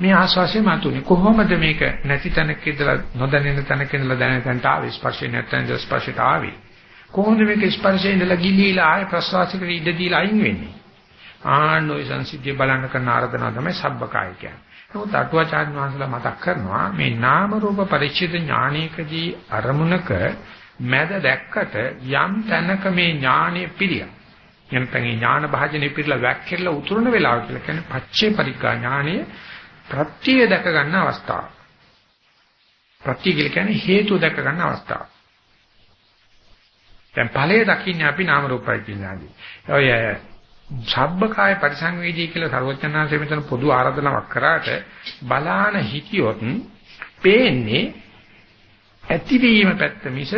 මේ ආස්වාසිය මතුනේ කොහොමද මේක නැති තැනක ඉඳලා නොදැනෙන තැනක ඉඳලා දැනෙන තැනට ආවේ? ස්පර්ශය නැත්නම් ස්පර්ශයට ආවේ? කොහොමද මේක ස්පර්ශයෙන් ඉඳලා ගිලිලා ආය ප්‍රසවාසිකට ඉඩ දීලා අයින් වෙන්නේ? ආනෝයි සංසිද්ධිය බලන්න කරන ආරාධනාව තමයි සබ්බකාය කියන්නේ. නමුත් අටුවාචාර්ය වහන්සේලා මතක් කරනවා මේ නාම රූප පරිච්ඡේද ඥානයකදී අරමුණක මැද දැක්කට යම් තැනක මේ ඥානෙ පිළිය. යම් තැනක ඥාන භාජනේ පිළිලා වැක්කෙලා උතුරන වෙලාව කියලා කියන්නේ පච්චේ පරිග්ගා ඥානෙ ප්‍රත්‍ය දැක ගන්න අවස්ථාව. ප්‍රත්‍ය කියන්නේ හේතු දැක ගන්න අවස්ථාව. දැන් ඵලයේ දකින්නේ අපි නාම රූපයි කියලාදී. ඔය සබ්බකාය පරිසංවේදී කියලා සර්වඥාන්සේ මෙතන පොදු ආරාධනාවක් කරාට බලාන හිතියොත් පේන්නේ ඇතිවීම පැත්ත මිස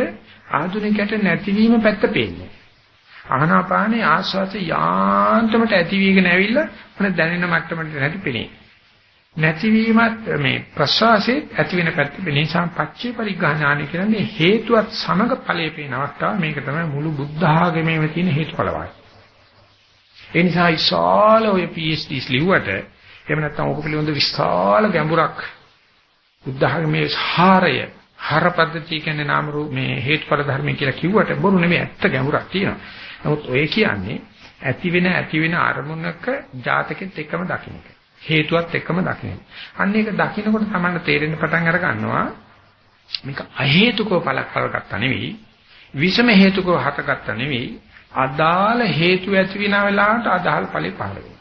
ආධුනිකයට නැතිවීම පැත්ත පේන්නේ. ආනාපානේ ආස්වාද යාන්තමට ඇති වීගෙන ඇවිල්ලා මොන දැනෙන මට්ටමට නැති පෙනේ. නැතිවීමත් මේ ප්‍රසවාසයේ ඇති වෙන පැත්ත පෙනේ. නිසා පච්චේ පරිග්‍රහණානි කියන්නේ හේතුවත් සමග ඵලයේ පේන අවස්ථාව මේක තමයි මුළු බුද්ධ ආගමේම තියෙන හේතුඵලවායි. ඒ නිසා විශාල ඔය PhDs ලිව්වට එහෙම නැත්නම් ඕක පිළිබඳ විශාල ගැඹුරක් බුද්ධ학මේ සාරය හර පද්ධතිය කියන්නේ නාම රූප මේ හේතුඵල ධර්මය කියලා කිව්වට බොරු නෙමෙයි ඇත්ත ගැඹුරක් තියෙනවා. නමුත් ඔය කියන්නේ ඇති වෙන ඇති වෙන අරමුණක ජාතකෙත් එකම දකින්න. හේතුවත් එකම දකින්න. අන්න ඒක දකින්නකොට තමයි තේරෙන්න පටන් අර ගන්නවා මේක අහේතුකව පළක් පළගත්තා නෙවෙයි විෂම හේතුකව හටගත්තා නෙවෙයි අදාළ හේතු ඇති වෙන වෙලාවට අදාළ ඵලෙ පහළ වෙනවා.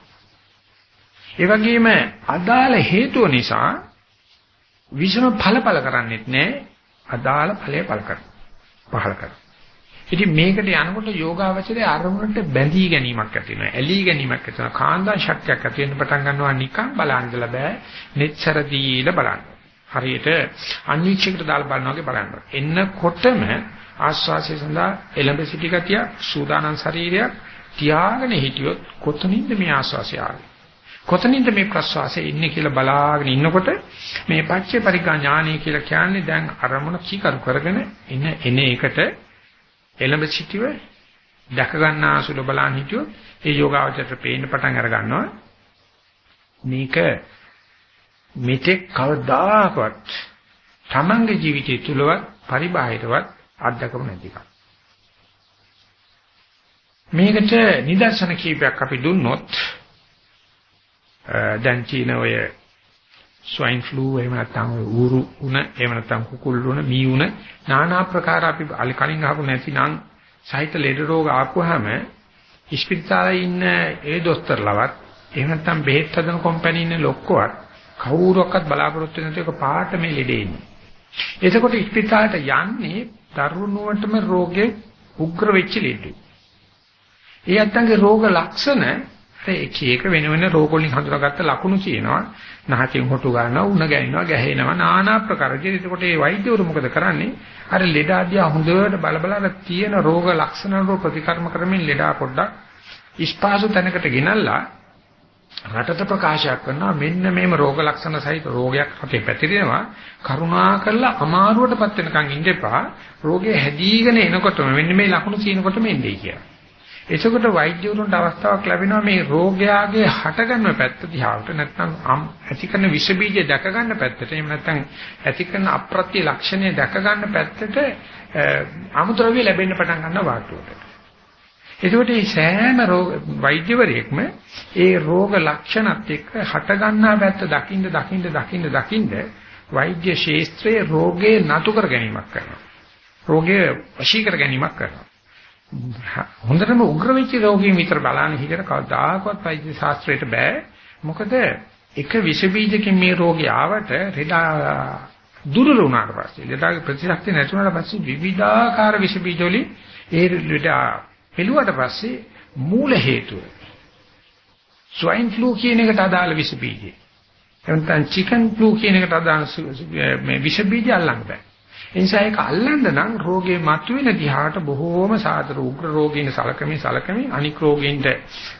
ඒ වගේම අදාළ හේතුව නිසා විෂම ඵල ඵල කරන්නේත් නැහැ අදාළ ඵලය ඵල කර. පහළ කර. ඉතින් මේකට යනකොට යෝගාවචරයේ අරමුණට බැඳී ගැනීමක් ඇති වෙනවා. ඇලී ගැනීමක් ඇති වෙනවා. කාන්දා ශක්තියක් ඇති වෙන්න පටන් ගන්නවා නිකන් බලන්න ඉඳලා බෑ. netතර දීලා බලන්න. හරියට අන්වීක්ෂයකට දාලා බලනවා වගේ බලන්න. එන්නකොටම ආස්වාසිය සඳහා එළඹ සිටි ගතිය සූදානම් ශරීරයක් තියාගෙන හිටියොත් කොතනින්ද මේ ආස්වාසිය ආවේ කොතනින්ද මේ ප්‍රස්වාසයේ ඉන්නේ කියලා බලාගෙන ඉන්නකොට මේ පච්චේ පරිගා ඥානය කියලා කියන්නේ දැන් අරමුණ කීකරු කරගෙන එන එන එකට එළඹ සිටිව දැක ගන්න ආසුල බලන් හිටියොත් ඒ යෝගාවචරයට පේන්න පටන් අර ගන්නවා මේක මෙතෙක් කවදාකවත් තමන්ගේ ජීවිතය තුලවත් පරිබාහිරවත් අත්දකම නැතිකම. මේකට නිදර්ශන කීපයක් අපි දුන්නොත් දැන් චීන ඔය ස්වයින් ෆ්ලූ එහෙම නැත්නම් ඔය ඌරු උණ එහෙම නැත්නම් කුකුල් උණ මී උණ নানা ප්‍රකාර අපි කලින් අහපු නැතිනම් සහිත ලෙඩ රෝග ආපුවාම ඉස්පිරිතාලේ ඉන්න ඒ දොස්තරලවත් එහෙම නැත්නම් බෙහෙත් හදන කම්පැනි ඉන්න ලොක්කවත් කවුරක්වත් බලාපොරොත්තු නැති එක පාට මේ ලෙඩේ ඉන්නේ. එතකොට ඉස්පිරිතාලට යන්නේ දරුණුවටම රෝගේ උග්‍ර වෙච්ච ලෙඩ. ඒ අත්තන්ගේ රෝග ලක්ෂණ එක එක වෙන වෙන රෝග වලින් හඳුනාගත්ත ලක්ෂණ කියනවා. නහයෙන් හොටු ගන්නවා, උණ ගැනිනවා, ගැහෙනවා, নানা ප්‍රකාර. ඒකට ඒ වෛද්‍යවරු මොකද කරන්නේ? අර ලෙඩ ආදියා හොඳට බල බල තියෙන රෝග ලක්ෂණ වල ප්‍රතිකර්ම කරමින් ලෙඩා පොඩ්ඩක් ඉස්පාසු තැනකට ගෙනල්ලා රටට ප්‍රකාශයක් කරනවා මෙන්න මේම රෝග ලක්ෂණ සහිත රෝගයක් රටේ පැතිරෙනවා කරුණා කරලා අමාරුවටපත් වෙනකන් ඉන්න එපා රෝගේ හැදීගෙන එනකොටම මෙන්න මේ ලක්ෂණ තියෙනකොටම එන්නේ කියලා. එතකොට වෛද්‍යවරුන්ට අවස්ථාවක් ලැබෙනවා මේ රෝගයාගේ හටගන්න පැත්ත දිහාට නැත්නම් ඇති කරන විෂ බීජ දැක ගන්න පැත්තට එහෙම නැත්නම් ඇති කරන අප්‍රත්‍ය ලක්ෂණය දැක ගන්න පැත්තට අමුද්‍රව්‍ය ලැබෙන්න පටන් ගන්නවා වාටුවට. එතකොට මේ සෑම රෝග වෛද්‍යවරයෙක්ම ඒ රෝග ලක්ෂණත් එක්ක හට ගන්නා පැත්ත දකින්න දකින්න දකින්න දකින්න වෛද්‍ය ශාස්ත්‍රයේ රෝගේ නතු කර ගැනීමක් කරනවා. රෝගේ වශී කර ගැනීමක් කරනවා. හොඳටම උග්‍ර වෙච්ච රෝගීන් විතර බලන්න හිතට කවදාකවත් වෛද්‍ය ශාස්ත්‍රයට බෑ. මොකද එක විෂ බීජකින් මේ රෝගය ආවට රෙදා දුර්වල වුණාට පස්සේ ලෙඩාගේ ප්‍රතිශක්තිය නැති වුණාට පස්සේ විවිධාකාර විෂ බීජ වලින් ඒ ලෙඩා පෙළුවට පස්සේ මූල හේතුව ස්වයින් ෆ්ලූ කියන එකට අදාළ විස බීජය. එතන චිකන් ෆ්ලූ කියන එකට අදාළ මේ විස බීජය අල්ලන්න බෑ. ඒ නිසා ඒක අල්ලන්න නම් රෝගේ මතුවෙන දිහාට බොහෝම සාදර උග්‍ර රෝගීන් සලකමින් සලකමින් අනික් රෝගීන්ට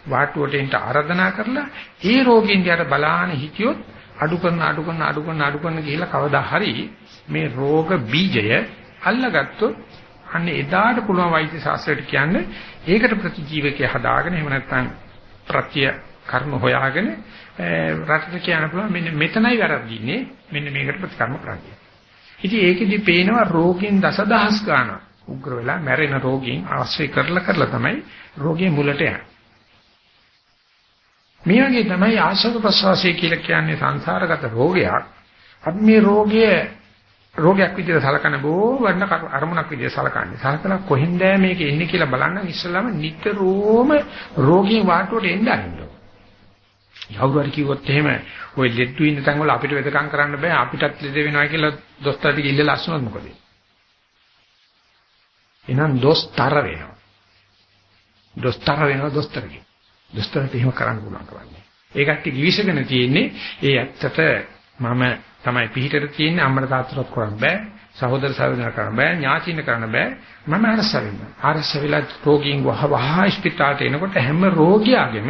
වාටුවට එන්න ආරාධනා කරලා ඒ රෝගීන් දිහාට බලාන හිටියොත් අඩු කරන අඩු කරන අඩු කරන අඩු කරන ගිහිල්ලා කවදා හරි මේ රෝග බීජය අල්ලගත්තොත් අන්න එදාට පුළුවන් වෛද්‍ය ශාස්ත්‍රයට කියන්නේ ඒකට ප්‍රතිජීවකය හදාගෙන එහෙම නැත්නම් ප්‍රත්‍ය කර්ම හොයාගෙන රටට කියන්න පුළුවන් මෙන්න මෙතනයි වැරදින්නේ මෙන්න මේකට ප්‍රතිකර්ම කරන්න. ඉතින් ඒකෙදි පේනවා රෝගීන් දසදහස් ගාණක් උග්‍ර වෙලා මැරෙන රෝගීන් ආශ්‍රය කරලා කරලා තමයි රෝගයේ මුලට යන්නේ. මේ වගේ තමයි ආශ්‍රව ප්‍රසවාසය කියලා කියන්නේ සංසාරගත රෝගයක්. අපි මේ රෝගය රෝගයක් විදිහට සලකන බෝ වර්ණ අරමුණක් විදිහට සලකන්නේ. සලකලා කොහෙන්ද මේක එන්නේ කියලා බලන්න ඉස්සෙල්ලාම නිතරම රෝගී වාටුවට එන්න අරින්න. කවුරු හරි කිව්වොත් එහෙම ওই ලෙඩ්ඩු ඉන්න තැන් වල අපිට වෙදකම් කරන්න බෑ අපිටත් ලෙඩ වෙනවා කියලා දොස්තරට ගිහිල්ලා ලස්සනොත් මොකද? එහෙනම් දොස්තර වෙනවා. දොස්තර වෙනවා දොස්තරගේ. දොස්තරට එහෙම කරන්න පුළුවන් කරන්නේ. ඒ කට්ටිය givisගෙන තියෙන්නේ ඒ ඇත්තට මම තමයි පිළිහිටට තියෙන්නේ අම්මලා තාත්තට කරන්න බෑ. සහෝදර සහෝදරයන් කරන්න බෑ. ඥාතියින් කරන්න බෑ. මම අරස වෙනවා. අරස වෙලා රෝගීන් වහ වහ ස්පිතාලට එනකොට හැම රෝගියාගෙම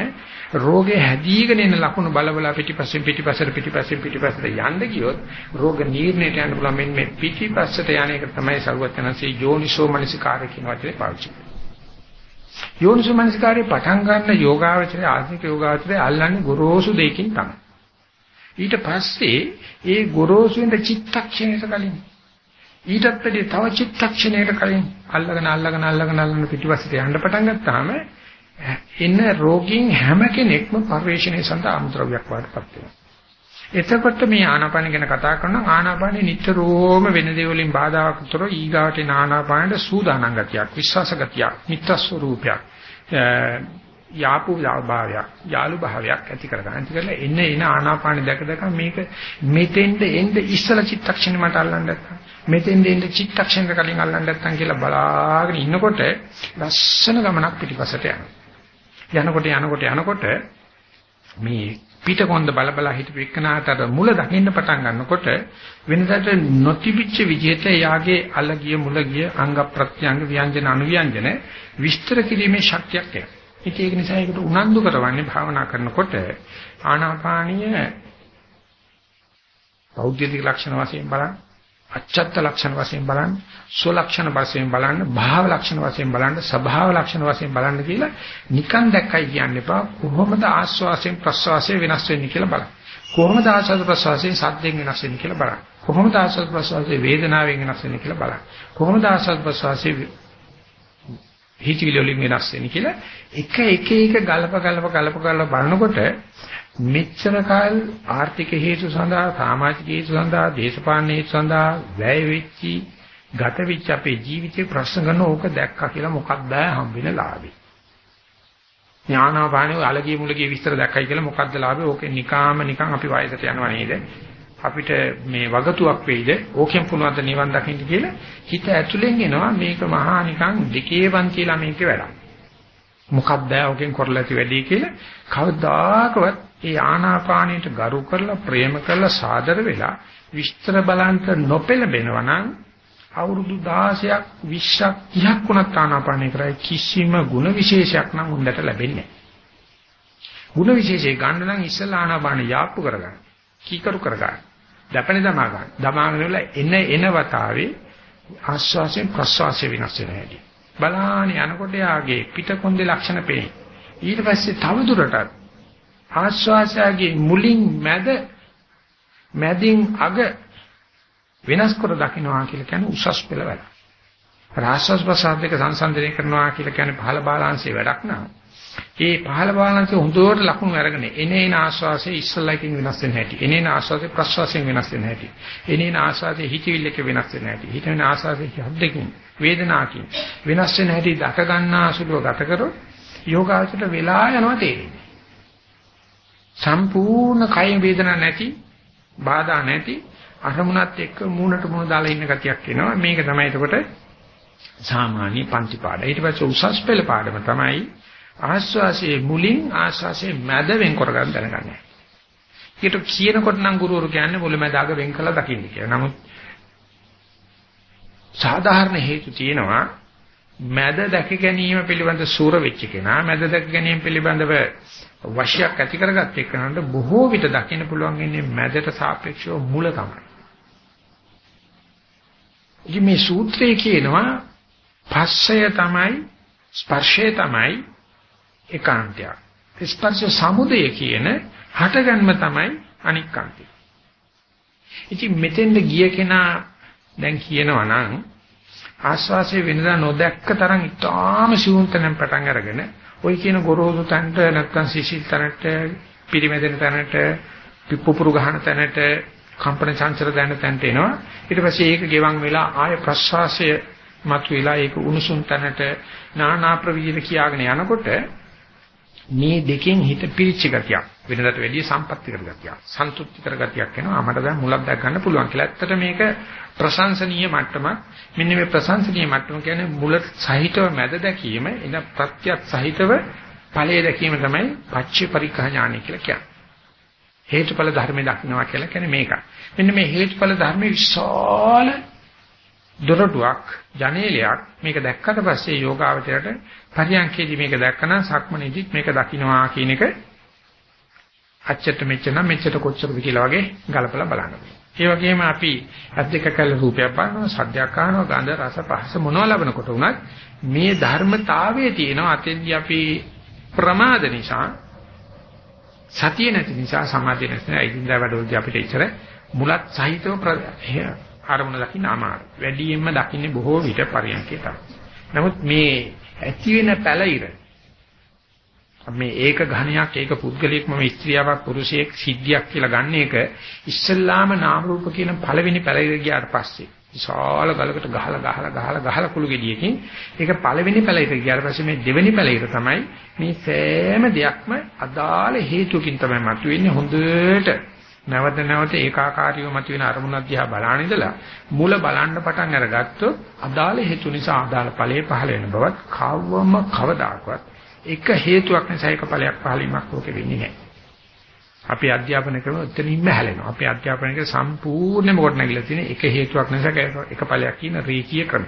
රෝගේ හැදීගෙන එන ලකුණු බලබලා පිටිපස්සෙන් පිටිපස්සට පිටිපස්සෙන් පිටිපස්සට යන්න ගියොත් රෝග නිర్ణයට යන්න පුළුවන් මෙන්න මේ පිටිපස්සට යන එක තමයි සරුවචනන්සේ යෝනිසෝ මනසිකාරය කියන වචනේ පාවිච්චි කරන්නේ. යෝනිසෝ මනසිකාරේ පටන් ගන්න යෝගාවචරය ආධික යෝගාවචරය අල්ලන්නේ ගොරෝසු දෙයකින් තමයි. ඊට පස්සේ ඒ ගොරෝසු වෙන චිත්තක්ෂණයට කලින් ඊටත් වැඩි තව චිත්තක්ෂණයකට කලින් අල්ලගෙන අල්ලගෙන අල්ලගෙන අල්ලගෙන පිටිපස්සට යන්න පටන් ගත්තාම එන රෝගීන් හැම කෙනෙක්ම පරිශ්‍රණය සඳහා අමුද්‍රව්‍යයක් වඩපත් වෙනවා. එතකොට මේ ආනාපාන ගැන කතා කරනවා ආනාපානේ නිතරම වෙන දේවලින් බාධාවක් උතර ඊගාට එන ආනාපානට සූදානම් ගතියක් විශ්වාස ගතියක් මිත්‍ර ස්වરૂපයක් යාපු භාවයක් යාලු භාවයක් ඇති කරගන්න. ඇති කරලා එන්න එන ආනාපාන දැක දැක මේක මෙතෙන්ද එන්න ඉස්සල චිත්තක්ෂණය මට අල්ලන්න නැත්තම් මෙතෙන්ද එන්න චිත්තක්ෂණයට කලින් අල්ලන්න නැත්තම් කියලා බලාගෙන ඉන්නකොට ලස්සන ගමනක් පිටිපසට යනවා. යනකොට යනකොට යනකොට මේ පිටකොන්ද බල බල හිටපු එක්කනාට මුල දකින්න පටන් ගන්නකොට වෙනදට නොතිබිච්ච විදිහට යාගේ අලගිය මුලගිය අංග ප්‍රත්‍යංග ව්‍යංජන අනුව්‍යංජන විස්තර කිරීමේ ශක්තියක් එනවා. ඒක නිසා ඒකට උනන්දු කරවන්නේ භාවනා කරනකොට ආනාපානීය පෞද්ගලික ලක්ෂණ වශයෙන් බලන්න අච්ඡත්ත ලක්ෂණ වශයෙන් බලන්න සුලක්ෂණ වශයෙන් බලන්න භාව ලක්ෂණ වශයෙන් බලන්න ස්වභාව ලක්ෂණ වශයෙන් බලන්න කියලා නිකන් දැක්කයි කියන්න එපා. කොහොමද ආස්වාසයෙන් ප්‍රස්වාසයෙන් වෙනස් වෙන්නේ කියලා බලන්න. කොහොමද ආස්වාද ප්‍රස්වාසයෙන් සද්දෙන් වෙනස් වෙන්නේ කියලා බලන්න. කොහොමද ආස්වාද ප්‍රස්වාසයෙන් වේදනාවෙන් වෙනස් වෙන්නේ කියලා බලන්න. කොහොමද ආස්වාද ප්‍රස්වාසයෙන් හිතවිලි වලින් වෙනස් වෙන්නේ කියලා එක එක එක ගලප ගලප ගලප ගලප බලනකොට මෙච්චර කාල ආර්ථික හේතු සඳහා සමාජික හේතු සඳහා දේශපාලන හේතු සඳහා වැය වෙච්චි ගත වෙච්ච අපේ ජීවිතේ ප්‍රශ්න කරන ඕක දැක්කා කියලා මොකක්ද හම්බෙන ලාභේ? ඥානාපානේ අලගිය මුලගිය විස්තර දැක්කයි කියලා මොකක්ද ලාභේ? ඕකේ නිකාම නිකන් අපි වයසට යනවා නේද? අපිට මේ වගතුවක් වෙයිද? ඕකෙන් පුළුවන් ද නිවන් දකින්න කියලා? හිත ඇතුලෙන් එනවා මේක මහා නිකන් දෙකේ වන්ති ළමයින්ගේ වැඩක්. මොකක්ද ඕකෙන් කරලා ඇති වැඩි කියලා? කවදාකවත් ඒ ආනාපානයට ගරු කරලා ප්‍රේම කරලා සාදර වෙලා විස්තර බලන්ට නොපෙළඹෙනවා නම් අවුරුදු 16ක් 20ක් 30ක් වුණත් ආනාපානය කරයි කිසිම ಗುಣ විශේෂයක් නම් උන්දට ලැබෙන්නේ නැහැ. ಗುಣ විශේෂය ගන්න නම් ඉස්සලා ආනාපාන යාප්පු කරගන්න. කීකරු කරගන්න. දැපෙන දමා ගන්න. දමාගෙන ඉවරලා එන එන වතාවේ ආස්වාසයෙන් ප්‍රස්වාසය වෙනස් වෙන හැටි. බලාන යනකොට යාගේ පිටකොන්දේ ලක්ෂණ පේන. ඊට පස්සේ තව දුරටත් ආස්වාසයගේ මුලින් මැද මැදින් අග වෙනස් කර දකින්නවා කියලා කියන්නේ උසස් පෙළ වැඩ. රාස්වාස් ප්‍රසාද දෙක සංසන්දනය කරනවා කියලා කියන්නේ පහළ බාලාංශයේ වැඩක් නෑ. ඒ පහළ බාලාංශය හොඳට ලකුණු අරගෙන එනේන ආස්වාසයේ ඉස්සලකින් වෙනස් වෙන හැටි. එනේන ආස්වාසයේ ප්‍රස්වාසයෙන් වෙනස් වෙන හැටි. එනේන ආස්වාසයේ හිතවිල්ලක වෙනස් වෙන හැටි. හිතෙන ආස්වාසයේ හද්දකින් වේදනාවකින් වෙනස් වෙන හැටි දක ගන්නා සුළුව ගත කරොත් යෝගාචරයට වෙලා යනවා තේරෙන්නේ. සම්පූර්ණ කය වේදනා නැති බාධා නැති අරමුණත් එක්ක මූණට මූණ දාලා ඉන්න ගතියක් එනවා මේක තමයි එතකොට සාමාන්‍ය පන්ති පාඩම ඊට පස්සේ උසස් පෙළ පාඩම තමයි ආස්වාසේ මුලින් ආස්වාසේ මැද වෙන් කරගන්න දැනගන්න. ඊට කියනකොට නම් ගුරුවරු කියන්නේ මුලමැද අග වෙන් කළා දකින්න කියලා. නමුත් සාධාරණ හේතු තියෙනවා මැද දැක ගැනීම පිළිබඳ සූර වෙච්ච කෙනා මැද දැක ගැනීම පිළිබඳව වශයක් ඇති කරගත්ත එක්කනට බොහෝ විට දකින්න පුළුවන් ඉන්නේ මැදට සාපේක්ෂව මුල තමයි. ඉතින් මේ සූත්‍රයේ කියනවා පස්සය තමයි ස්පර්ශය තමයි ඒකාන්තය. ස්පර්ශ සමුදය කියන හටගන්ම තමයි අනික්කාන්තය. ඉතින් මෙතෙන්ද ගිය කෙනා දැන් කියනවා නම් ආස්වාසේ වෙනදා නොදැක්ක තරම් ඉතාම සිවුම්තනෙන් පටන් අරගෙන ওই කියන ගොරෝසු තැනට නැත්නම් සිසිල් තැනට පිරිමැදෙන තැනට පිප්පුපුරු ගහන තැනට කම්පන චංචල දැන තැනට එනවා ඊට පස්සේ ඒක ගෙවන් වෙලා ආය ප්‍රශ්වාසය මතුවලා ඒක උණුසුම් තැනට නානා ප්‍රවිහිද කියාගෙන යනකොට මේ දෙකෙන් හිත පිරිච්ච ගතියක් වෙනදට වැඩිය සම්පත්‍ති කර ගතියක් සන්තුෂ්ටි කර ගතියක් එනවා අපට දැන් මුලක් දැක් ගන්න පුළුවන් කියලා. ඇත්තට මේක ප්‍රශංසනීය මට්ටමක්. මෙන්න මේ ප්‍රශංසනීය මට්ටම කියන්නේ මුල සහිතව මැද දැකීම එන ප්‍රත්‍යත් සහිතව ඵලයේ දැකීම තමයි පච්චේ පරික්ඛා ඥානය කියලා කියන්නේ. හේතුඵල ධර්මයේ දක්නවා කියලා කියන්නේ මේක. මෙන්න මේ හේතුඵල ධර්මයේ විශාල දොරටුවක් ජනේලයක් මේක දැක්කට පස්සේ යෝගාවචරයට පරියන්කේදී මේක දැක්කනම් සක්මනේදීත් මේක දකින්නවා කියන එක අච්චට මෙච්චර මෙච්චර කොච්චරද කියලා වගේ ගලපලා බලන්න. ඒ වගේම අපි අධ්‍යක කළ රූපයක් බලනවා, සද්දයක් අහනවා, ගන්ධ රස පහස මොනවා ලබනකොට උනත් මේ ධර්මතාවයේ තියෙන අතෙන්දී අපි ප්‍රමාද නිසා සතිය නැති නිසා සමාධිය නැති නිසා ඉදින්දා වැඩවලදී අපිට ඉතර මුලත් සහිතව ආරමුණ දකින්න අමාරු. වැඩියෙන්ම දකින්නේ බොහෝ විට පරියන්කේ තමයි. නමුත් මේ ඇති වෙන පැලිර මේ ඒක ඝණයක් ඒක පුද්ගලයෙක් මම ස්ත්‍රියාවක් පුරුෂයෙක් සිද්ධියක් කියලා ගන්න එක ඉස්සල්ලාම නාම රූප කියන පළවෙනි පැලිර ගියාට පස්සේ විශාල ගලකට ගහලා ගහලා ගහලා ගහලා කුළු ගෙඩියකින් ඒක පළවෙනි පැලිර ගියාට පස්සේ මේ දෙවෙනි පැලිර තමයි මේ සෑම දෙයක්ම අදාළ හේතුකින් තමයි මතුවෙන්නේ හොඳට නැවත නැවත ඒකාකාරීව මතුවෙන අරමුණක් දිහා බලන ඉඳලා මුල බලන්න පටන් අරගත්තොත් අදාළ හේතු නිසා අදාළ ඵලයේ පහළ වෙන බවත් කවවම කවදාකවත් එක හේතුවක් නිසා එක ඵලයක් පහළීමක් ලෝකෙ වෙන්නේ නැහැ. අපි අධ්‍යාපන ක්‍රම උත්තරින්ම හැලෙනවා. අපි අධ්‍යාපන ක්‍රම සම්පූර්ණයෙන්ම කොට නැගිලා තියෙන එක හේතුවක් නිසා එක ඵලයක් කියන රේඛීය ක්‍රම.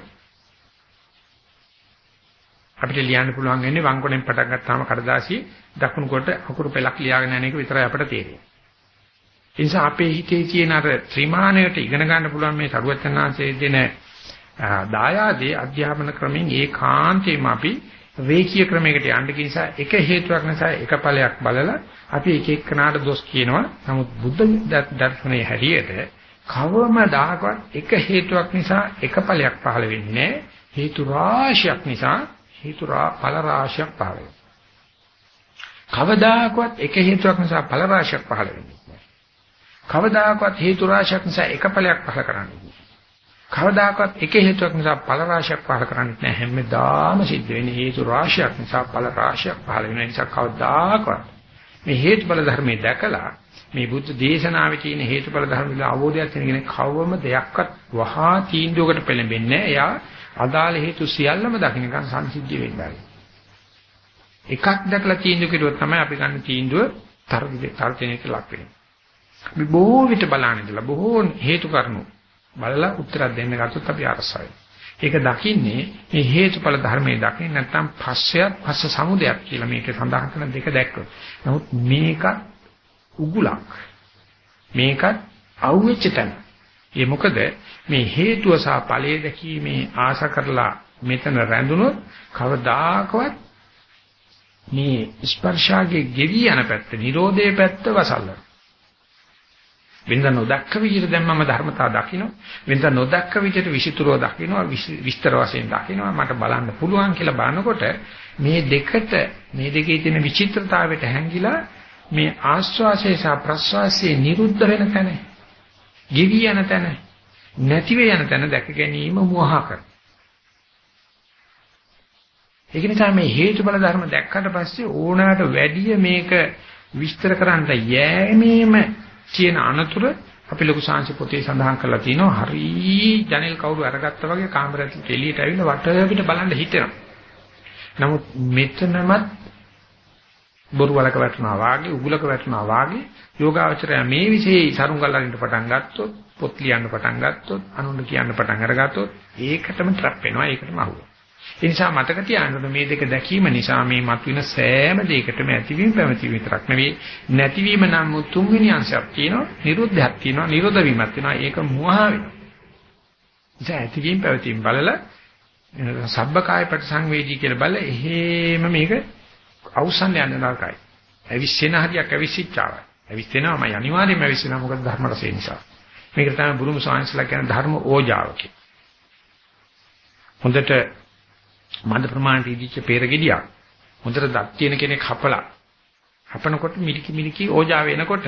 අපිට ලියන්න පුළුවන් වෙන්නේ වංගුණෙන් පටන් ගත්තාම කඩදාසිය දකුණු කොට අකුරු පෙලක් ලියාගෙන යන එක විතරයි අපිට තේරෙන්නේ. ඒ නිසා අපේ හිතේ තියෙන අර ත්‍රිමාණයට ඉගෙන ගන්න පුළුවන් මේ සරුවචනාංශයේ දෙන දායාදේ අධ්‍යාපන ක්‍රමෙන් ඒකාන්තයෙන්ම අපි රේඛීය ක්‍රමයකට යන්න නිසා එක හේතුවක් නිසා එක ඵලයක් බලලා අපි එක එක්කනාට දොස් කියනවා. නමුත් බුද්ධ දර්ශනයේ හැටියට කවමදාකවත් එක හේතුවක් නිසා එක ඵලයක් පහළ වෙන්නේ නැහැ. හේතු රාශියක් නිසා හේතු ඵල රාශියක් පහළ වෙනවා. කවදාකවත් එක හේතුවක් නිසා ඵල රාශියක් පහළ වෙන්නේ නැහැ. කවදාකවත් හේතු රාශියක් නිසා එක ඵලයක් පහළ කරන්නේ කවදාකවත් එක හේතුවක් නිසා ඵල රාශියක් පහල කරන්නේ නැහැ. හැමදාම සිද්ධ වෙන්නේ හේතු රාශියක් නිසා ඵල රාශියක් පහල වෙන නිසා කවදාකවත්. මේ හේතුඵල ධර්මයේ දැකලා මේ බුද්ධ දේශනාවේ තියෙන හේතුඵල ධර්ම වල අවබෝධයක් තියෙන කවවම දෙයක්වත් වහා තීන්දුවකට පෙළඹෙන්නේ නැහැ. එයා අදාළ හේතු සියල්ලම දකින්නකන් සංසිද්ධිය වෙන්නයි එකක් දැකලා තීන්දුව කෙරුවොත් තමයි අපි ගන්න තීන්දුව තර්ජනයට ලක් වෙන්නේ. අපි බොහෝ විට බලන ඉඳලා බොහෝ හේතු කරුණු බලලා උත්තරයක් දෙන්න ගත්තොත් අපි අරසයි. ඒක දකින්නේ මේ හේතුඵල ධර්මයේ දකින්න නැත්නම් පස්සයත් පස්ස සමුදයක් කියලා මේක සඳහන් කරන දෙක දැක්කොත්. නමුත් මේක උගුලක්. මේකත් අවුෙච්ච තැන. ඒ මොකද මේ හේතුව සහ ඵලයේ දැකීමේ ආශ කරලා මෙතන රැඳුනොත් කවදාකවත් මේ ස්පර්ශාගේ ගෙවි යන පැත්ත, Nirodhe පැත්ත වසල්ලා. වෙනද නොදක්ක විදිහට දැන් මම ධර්මතාව දකින්න වෙනද නොදක්ක විදිහට විසිතුරව දකින්න විස්තර වශයෙන් දකින්න මට බලන්න පුළුවන් කියලා බලනකොට මේ දෙකට මේ දෙකේ තියෙන විචිත්‍රතාවයට හැංගිලා මේ ආස්වාසය සහ ප්‍රස්වාසයේ නිරුද්ධ වෙන තැන ගිවි යන තැන නැතිව යන තැන දැක ගැනීම මෝහකර ඒක නිසා මේ හේතුඵල ධර්ම දැක්කට පස්සේ ඕනෑමට වැඩිය මේක විස්තර කරන්න යෑමේම කියන අනතුර අපි ලොකු සාංශ පොතේ සඳහන් කරලා තිනවා හරි ජනෙල් කවුරු අරගත්තා වගේ කාමරයට එළියට ඇවිල්ලා වට පිට බලන්න හිතෙනවා. නමුත් මෙතනමත් බොරු වලක වැටෙනවා වාගේ උගුලක වැටෙනවා වාගේ යෝගාවචරය මේ විශේෂයි සරුංගල්ලාරින්ට පටන් ගත්තොත් පොත් ලියන්න පටන් ගත්තොත් අනුන්ට කියන්න පටන් අරගත්තොත් ඒකටම ට්‍රැප් වෙනවා ඒකටම අහුවෙනවා. ඒ නිසා මතක තියාගන්න මේ දෙක දැකීම නිසා මේ මතුවෙන සෑම දෙයකටම ඇතිවීම පැවතීම විතරක් නෙවෙයි නැතිවීම නම් තුන්වෙනි අංශයක් තියෙනවා නිරුද්ධයක් තියෙනවා නිරෝධ වීමක් තියෙනවා ඒක මුවහා වෙනවා. ඉතින් ඇතිවීම පැවතීම බලලා සබ්බකාය ප්‍රතිසංවේදී කියලා බල එහෙම මේක අවසන් යන නරකයි. ඇවිස්සෙන හරියක් ඇවිස්සිච්චාවයි. ඇවිස්සෙනවාමයි අනිවාර්යයෙන්ම ඇවිස්සෙනවා මොකද ධර්ම රසය නිසා. මේකට තමයි බුදුම සාංශලා කියන ධර්ම ඕජාව කියන්නේ. හොඳට මන්ද ප්‍රමාණයට ඉදිච්ච peer ගෙඩියක් හොඳට දත් තියෙන කෙනෙක් හපලා හපනකොට මිලිකි මිලිකි ඕජාව එනකොට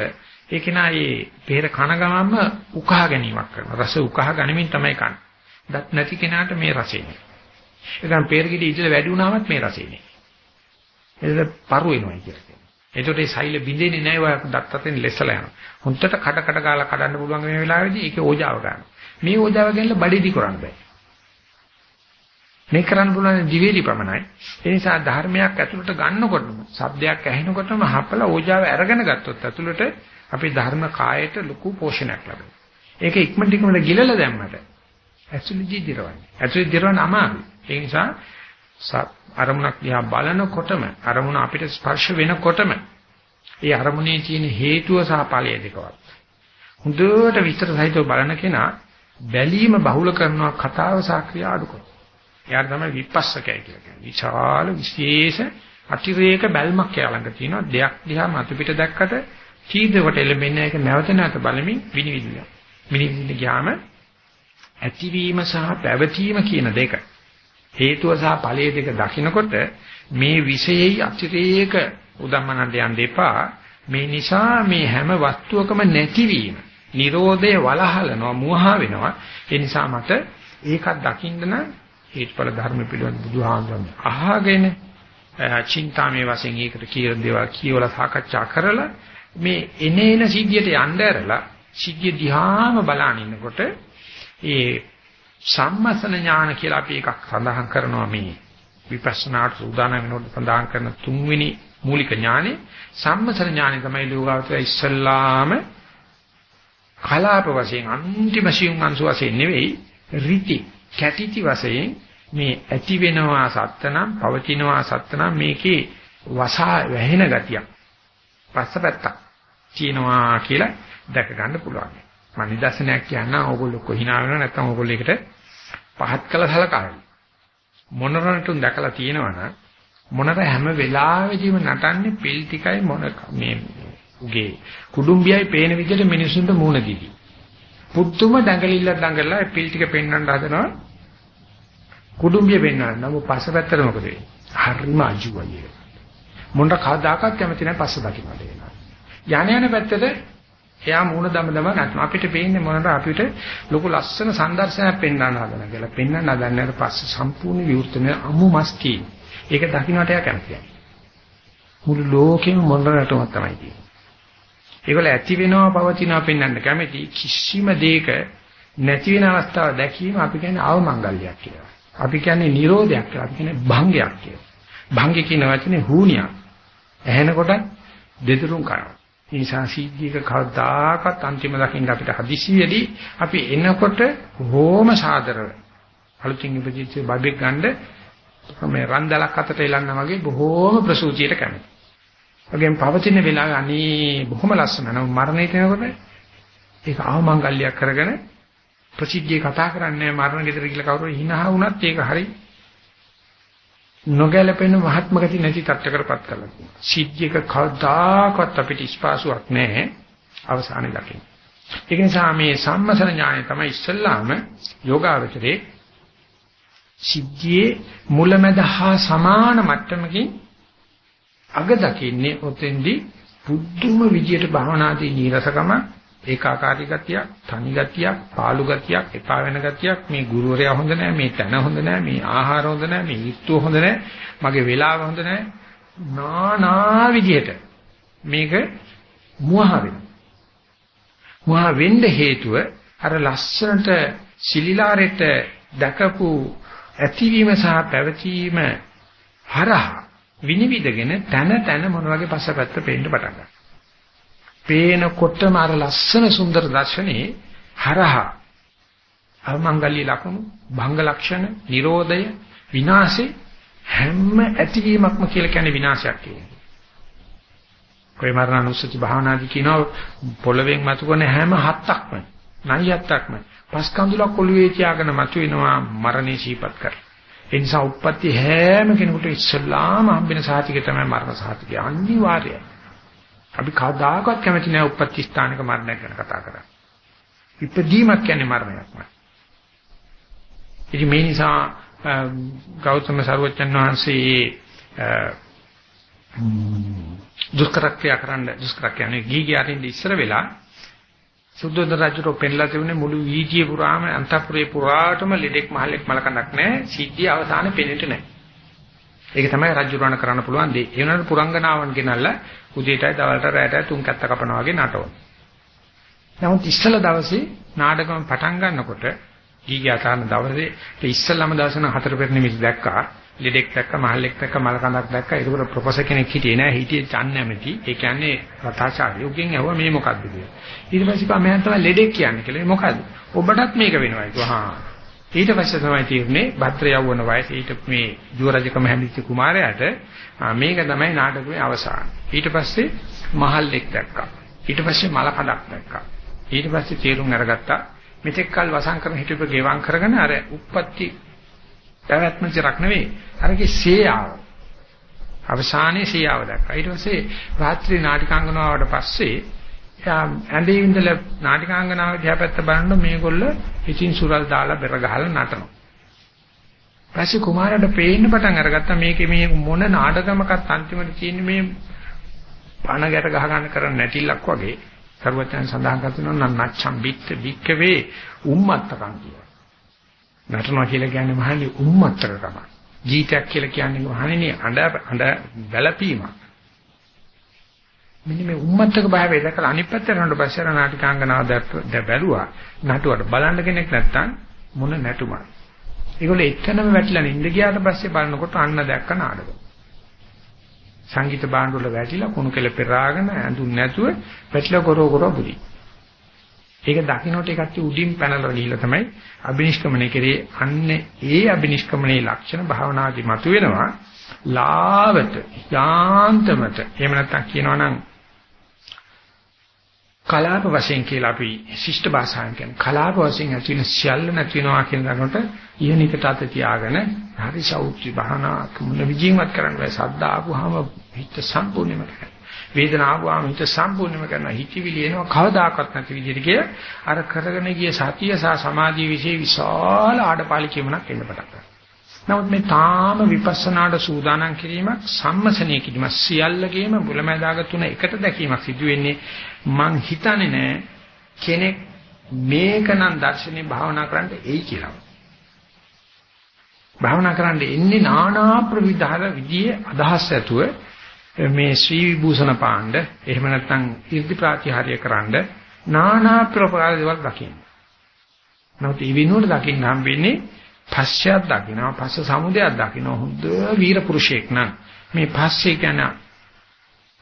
ඒක නා ඒ peer කන ගමන්ම උකහා ගැනීමක් කරනවා. රස උකහා ගැනීමෙන් තමයි කන්නේ. දත් නැති කෙනාට මේ රසෙ නෑ. එතන peer ගෙඩිය ඉතල වැඩි වුණාමත් මේ රසෙ නෑ. ඒක පරු වෙනවා කියන්නේ. එතකොට ඒ සෛල බින්දෙන්නේ නැහැ ඔය දත් අතෙන් ලෙස්සලා යනවා. හොන්දට කඩ කඩ ගාලා කඩන්න පුළුවන් මේ වෙලාවේදී ඒකේ ඕජාව ගන්නවා. මේ ඕජාව ගැනලා බඩේදී කරන්න බෑ. මේ කරන්න පුළුවන් දිවේලි පමණයි. ඒ නිසා ධර්මයක් ඇතුළට ගන්නකොටම, සබ්දයක් ඇහෙනකොටම හපලා ඕජාව අරගෙන ගත්තොත් ඇතුළට අපේ ධර්ම කායයට ලොකු පෝෂණයක් ලැබෙනවා. ඒක ඉක්මනට ඉක්මනට ගිලලා දැම්මට ඇතුළේදී දිරවන්නේ. ඇතුළේ දිරවන්න අමාරුයි. ඒ නිසා අරමුණක් දිහා බලනකොටම අරමුණ අපිට ස්පර්ශ වෙනකොටම ඒ අරමුණේ තියෙන හේතුව සහ ඵලය දෙකවත්. හොඳට විස්තර සහිතව බලන කෙනා බැලීම බහුල කරනවා කතාව සහ ක්‍රියා අඩු කරනවා. එයාට තමයි විපස්සකය කියලා කියන්නේ. විශාල විශේෂ අතිරේක බැල්මක් එයා ළඟ තියෙනවා. දෙයක් දිහා මතු පිට දැක්කට චීදවට එළඹෙන එක නැවත නැවත බලමින් විනිවිදිනවා. විනිවිදින්න ගියාම ඇතිවීම සහ පැවතීම කියන දෙක හේතුව සහ ඵලයේ දෙක දකිනකොට මේ විශේෂයි අතිරේක උදම්මනට යන්න එපා. මේ නිසා මේ හැම වස්තුවකම නැතිවීම, Nirodhe වලහලනවා, මුවහා වෙනවා. ඒ නිසා මට ඒකත් දකින්න නම් හේතුඵල ධර්ම පිළිබඳ බුදුහාමුදුරන් අහගෙන චින්තාමේ වශයෙන් ඒකට කියන දේවල් කියවලා සාකච්ඡා කරලා මේ එනේන සිද්ධියට යන්න ඇරලා සිද්ධිය දිහාම බලන ඉන්නකොට ඒ සම්මසන ඥාන කියලා අපි එකක් සඳහන් කරනවා මේ විපස්සනාට සූදානම් වෙනකොට සඳහන් කරන තුන්වෙනි මූලික ඥානෙ සම්මසන ඥානෙ තමයි ලෝකාවතර ඉස්සල්ලාම කලාප වශයෙන් අන්තිම සියුම් අංශ වශයෙන් නෙවෙයි රීති කැටිති වශයෙන් මේ ඇති වෙනවා සත්‍යනම් පවතිනවා සත්‍යනම් මේකේ වසා වැහෙන ගතියක් පස්සපැත්තක් තියෙනවා කියලා දැක ගන්න පුළුවන්. මම නිදර්ශනයක් කියන්න ඕගොල්ලෝ කොහිනා වෙනව නැත්නම් ඕගොල්ලෝ එකට පහත් කළ සලකනවා. මොනරටුන් දැකලා තියෙනවනම් මොනර හැම වෙලාවෙදීම නටන්නේ පිල් ටිකයි මොන මේ උගේ කුඩුම්බියයි පේන විදිහට මිනිසුන්ට මූණ දීදී. පුදුම දඟලිල්ල දඟලලා පිල් ටික පෙන්වන්න හදනවා. කුඩුම්බිය පෙන්වන්න නම් පස්සපැත්තට මොකද වෙන්නේ? හරිම අජුවයි ඒක. මොණ්ඩ කවදාකවත් කැමති නැහැ පස්ස දකින්නට එනවා. යණ යන පැත්තට එයා මූණ දම දම නටන අපිට පේන්නේ මොනවාද අපිට ලොකු ලස්සන සංදර්ශනයක් පෙන්වන්න හදන කියලා. පෙන්වන්න හදන්නට පස්ස සම්පූර්ණ විවෘතන අමු මස්කී. ඒක දකින්නට එයා කැමතියි. මුළු ලෝකෙම මොණ්ඩ නටුමක් තමයි තියෙන්නේ. ඒගොල්ල ඇති වෙනවා පවතිනවා පෙන්වන්න කැමති කිසිම දෙයක නැති වෙන අවස්ථාව දැකීම අපි කියන්නේ ආව මංගල්‍යයක් කියලා. අපි කියන්නේ නිරෝධයක් කියලා. අපි කියන්නේ භංගයක් කියලා. භංගය කියන වචනේ හූනියක්. ඇහෙනකොට දෙතුරුම් කරනවා. ඒ නිසා සීද්ධියක කවදාකවත් අන්තිම දකින්න අපිට හදිසියෙදී අපි එනකොට බොහොම සාදරව අලුතින් ඉපදිච්ච බබෙක් ගන්න මේ රන්දලක් අතට එලන්නා වගේ බොහොම ප්‍රසූතියට කැමති. වගේම පවතින වෙලාවේ අනේ බොහොම ලස්සන නම මරණයට එනකොට ඒක ආමංගල්‍යයක් කරගෙන ප්‍රසිද්ධියේ කතා කරන්නේ මරණ ගෙදර කියලා කවුරු හිනහා වුණත් ඒක හරි නොගැලපෙන මහත්ම ගති නැති තත්ත්වකටපත් කරලා තියෙනවා. සිද්ධියක කවදාකවත් අපිට ස්පාසුවක් නැහැ අවසානයේ දකින්න. ඒක නිසා මේ සම්මසන ඥානය තමයි ඉස්සල්ලාම යෝගාවචරේ සිද්ධියේ මුලමෙද හා සමාන මට්ටමකින් අග දකින්නේ ඔතෙන්දී බුද්ධම විදියට භවනාදී නීරසකම ඒකාකාරී ගතියක්, තනි ගතියක්, පාළු ගතියක්, එපා වෙන ගතියක්, මේ ගුරුවරයා හොඳ නැහැ, මේ තන හොඳ නැහැ, මේ ආහාර හොඳ නැහැ, මේ ඍතු හොඳ නැහැ, මගේ වේලාව හොඳ නැහැ. නානා විදියට මේක මුවහ වෙනවා. මුවහ වෙන්න හේතුව අර ලස්සනට සිලිලාරෙට දැකපු ඇතිවීම සහ පැවතීම හරහා විනිවිදගෙන තන තන මොන වගේ පස්සපැත්ත පේන්න පටන් ගන්නවා. පේනකොටම අර ලස්සන සුන්දර දර්ශනේ හරහා අවමංගල්‍ය ලක්ෂණ, භංග ලක්ෂණ, Nirodhaය විනාශේ හැම ඇතිවීමක්ම කියලා කියන්නේ විනාශයක් කියන්නේ. කොයි මරණානුස්සති භාවනාදී කියනවා පොළවෙන් මතුවන හැම හත්තක්ම නයියත්තක්ම පස් කඳුලක් ඔළුවේ තියාගෙන මතුවෙනවා මරණේ සීපත් කර. ඒ නිසා උප්පත්ති හැම කෙනෙකුට ඉස්සල්ලාම හම්බෙන සාතිකය තමයි මරණ සාතිකය අනිවාර්යයි. අපි කවදාකවත් කැමති නැහැ උප්පත්ති ස්ථානක මරණය ගැන කතා කරන්නේ. ඉපදීමක් කියන්නේ මරණයක්මයි. ඉතින් මේ නිසා ගෞතම සර්වචන් වහන්සේ දුෂ්කරක්‍රියා කරන්න දුෂ්කර කියන්නේ ගීගී අරින්ද ඉස්සර වෙලා සුද්ධෝදන රජුට පෙන්ලා තිබුණේ මුළු වීදියේ පුරාම අන්තපුරේ පුරාටම ලෙඩෙක් මහලෙක් මලකඳක් නැහැ සිද්ධිය අවසානේ පෙනෙන්නේ නැහැ. ඒක තමයි රජුරණ කරන්න පුළුවන් දේ. ඒ වෙනාට පුරංගනාවන් ගෙනල්ලා උදේටයි දවල්ට රැයටයි තුන් කැත්ත කපනවා වගේ නටවන. නමුත් ඉස්සල දවසේ නාටකම පටන් ගන්නකොට ගීගී අතන දවසේ ඉස්සලම දවසන හතර පෙර නිමිති දැක්කා. ලෙඩෙක් දැක්ක මහල්ලෙක් දැක්ක මල කඳක් දැක්ක. ඒකට ප්‍රොෆෙසර් කෙනෙක් හිටියේ නෑ. හිටියේ චන් නැමැති ඒ කියන්නේ රතාචාර්ය. උගෙන් ඇහුවා මේ මොකද්ද කියලා. ඊට පස්සේ පා මම තමයි ලෙඩෙක් කියන්නේ කියලා. මොකද්ද? ඔබටත් මේක වෙනවා ඒක හා ඊට පස්සේ තමයි තීරණේ භද්‍ර යවවන වයසේ ඊට මේ ජුව රජකම හැදිච්ච කුමාරයාට මේක තමයි නාටකයේ අවසාන. ඊට පස්සේ මහල්ලෙක් දැක්කා. ඊට පස්සේ මල කඳක් දැක්කා. ඊට පස්සේ තීරුම් අරගත්තා මෙතෙක් කල් වසං කරන හිටපු ගෙවම් කරගෙන අර උප්පත්ති පැවැත්ම විතරක් නෙවෙයි අරගේ සේයාව අවසානයේ සේයාව දැක්කා. ඊට පස්සේ රාත්‍රී නාටිකාංගනාවට පස්සේ එයා ඇඳේ ඉඳලා නාටිකාංගනාව දිහා පැත්ත බලනකොට මේගොල්ල ඉතින් සුරල් දාලා බෙර ගහලා නටනවා පස්සේ කුමාරයාට පේන්න පටන් අරගත්තා මේකේ මේ මොන නාටකමකත් අන්තිමට තියෙන්නේ මේ පණ ගැට ගහ ගන්න කරන්න නැටිල්ලක් වගේ සරුවචන සඳහන් කරනවා නම් නච්ඡම් බික්ක බික්කවේ උම්මත්තකම් කියලා නටනවා කියලා කියන්නේ මහන්නේ උම්මත්තරකම. ගීතයක් කියලා කියන්නේ මහන්නේ අඬ අඬ වැළපීමක්. මෙන්න මේ උම්මත්තක භාවය දැකලා අනිත් පැත්තට යනකොට පස්සේ නාටිකාංගනාව දැ බැලුවා. නටුවට බලන්න කෙනෙක් නැත්තම් මොන නැටුමක්. ඒගොල්ලෝ එතනම වැටිලා නිඳ ගියාට පස්සේ බලනකොට අන්න දැක්ක නාඩගම. සංගීත භාණ්ඩ වල වැටිලා කුණු කෙල පෙරාගෙන ඇඳුම් නැතුව වැටිලා ගොරෝ ගොරෝ බුදි. ඒක දකින්නට ඒකත් උඩින් පැනලා ගිහිල්ලා තමයි අබිනිෂ්ක්‍මණය කරේ අන්නේ ඒ අබිනිෂ්ක්‍මණයේ ලක්ෂණ භාවනාදී මතුවෙනවා ලාවට යාන්තමට එහෙම නැත්නම් කියනවා නම් කලාප වශයෙන් කියලා අපි ශිෂ්ට භාෂාවෙන් කියන කලාප වශයෙන් ඇති වෙන සියල්ල නැති වෙනවා කියන දකට ඉහනිකට අත තියාගෙන හරි සෞත්‍ය භාවනා මුල විජීවත් කරන්න බෑ. සද්ද ආපුවාම හිත සම්පූර්ණයෙන්ම කරන්න. වේදනාව ආවම හිත සම්පූර්ණයෙන්ම කරනවා හිතවිලි එනවා. කවදාකවත් නැති විදිහට කිය අර කරගෙන ගිය සතිය සහ සමාධිය વિશે විශාල ආඩපාලි කියමනක් එන්න පටන් ගන්නවා. නමුත් මේ තාම විපස්සනාට සූදානම් කිරීමක් සම්මසනය කිරීමක් සියල්ලගේම මුලැමැදාග තුන එකට දැකීමක් සිදු වෙන්නේ මං හිතන්නේ නෑ කෙනෙක් මේකනම් දර්ශනේ භාවනා කරන්න එයි කියලා. භාවනා කරන්න එන්නේ নানা ප්‍රවිධාර විදියේ අදහස් ඇතුව මේ ශ්‍රී විභූෂණ පාණ්ඩ එහෙම නැත්නම් 이르දි ප්‍රාතිහාර්ය කරන්න নানা ප්‍රකාර දේවල් දකින්න. නමුත් ඒ විනෝඩ දකින්න හම්බෙන්නේ පස්සයක් දකින්නවා පස්ස සමුදයක් දකින්නවා හොඳ වීර පුරුෂයෙක් නම්. මේ පස්සේ කියන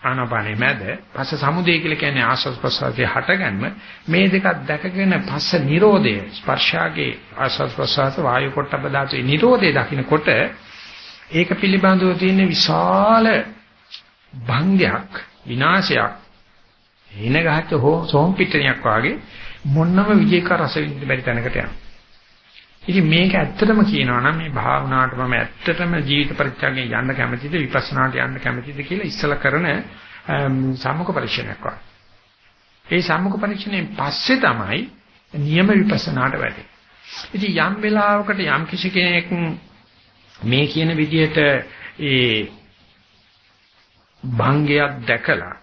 ආනපානේ මැද පස්ස සමුදය කියලා කියන්නේ ආස්වාද ප්‍රසආදයේ හටගන්න. මේ දෙකක් දැකගෙන පස්ස නිරෝධය ස්පර්ශාගේ ආස්වාද ප්‍රසආද වායු පොට්ටබ ධාතුවේ නිරෝධය දකින්නකොට ඒක පිළිබඳව තියෙන විශාල භංගයක් විනාශයක් හින ගහච්ච හෝ සෝම් පිටණියක් වාගේ මොන්නම විජේක රස විඳින්න බැරි තැනකට යනවා. ඉතින් මේක ඇත්තටම කියනවා නම් මේ භාවනාවට මම ඇත්තටම ජීවිත පරිත්‍යාගයෙන් යන්න කැමතිද විපස්සනාට යන්න කැමතිද කියලා ඉස්සලා කරන සම්මුඛ පරීක්ෂණයක් වගේ. ඒ සම්මුඛ පරීක්ෂණයෙන් පස්සේ තමයි නියම විපස්සනාට වැටෙන්නේ. ඉතින් යම් වෙලාවකට යම් කිසි කෙනෙක් මේ කියන විදිහට ඒ භංගයක් දැකලා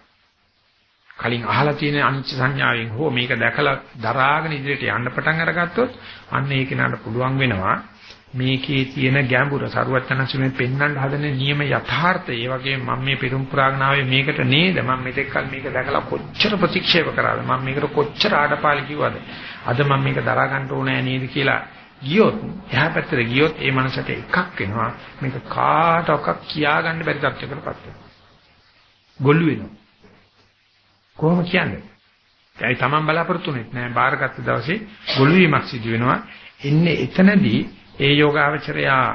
කලින් අහලා තියෙන අනිච්ච සංඥාවෙන් හෝ මේක දැකලා දරාගෙන ඉදිරියට යන්න පටන් අරගත්තොත් අන්න ඒ කෙනාට පුළුවන් වෙනවා මේකේ තියෙන ගැඹුර සරුවචනන්සුනේ පෙන්වන්න හදන නියම යථාර්ථය. ඒ වගේ මම මේ පෙරම් පුරාගනාවේ මේකට නේද? මම මෙතෙක් කල මේක දැකලා කොච්චර ප්‍රතික්ෂේප කරාද? මම මේකට කොච්චර ආඩපාලි කිව්වද? අද මම මේක දරා ගන්න ඕනේ නේද කියලා ගියොත් එහා පැත්තට ගියොත් ඒ මනසට එකක් වෙනවා. මේක කාටවත් කියා ගන්න බැරි තත්යකටපත් වෙනවා. ගොළු වෙනවා. කොහොම කියන්නේ? ඒයි Taman බලාපොරොත්තු වෙන්නේ නැහැ. බාරගත්ත දවසේ ගොළු වීමක් සිදු වෙනවා. එන්නේ එතනදී ඒ යෝගාවචරයා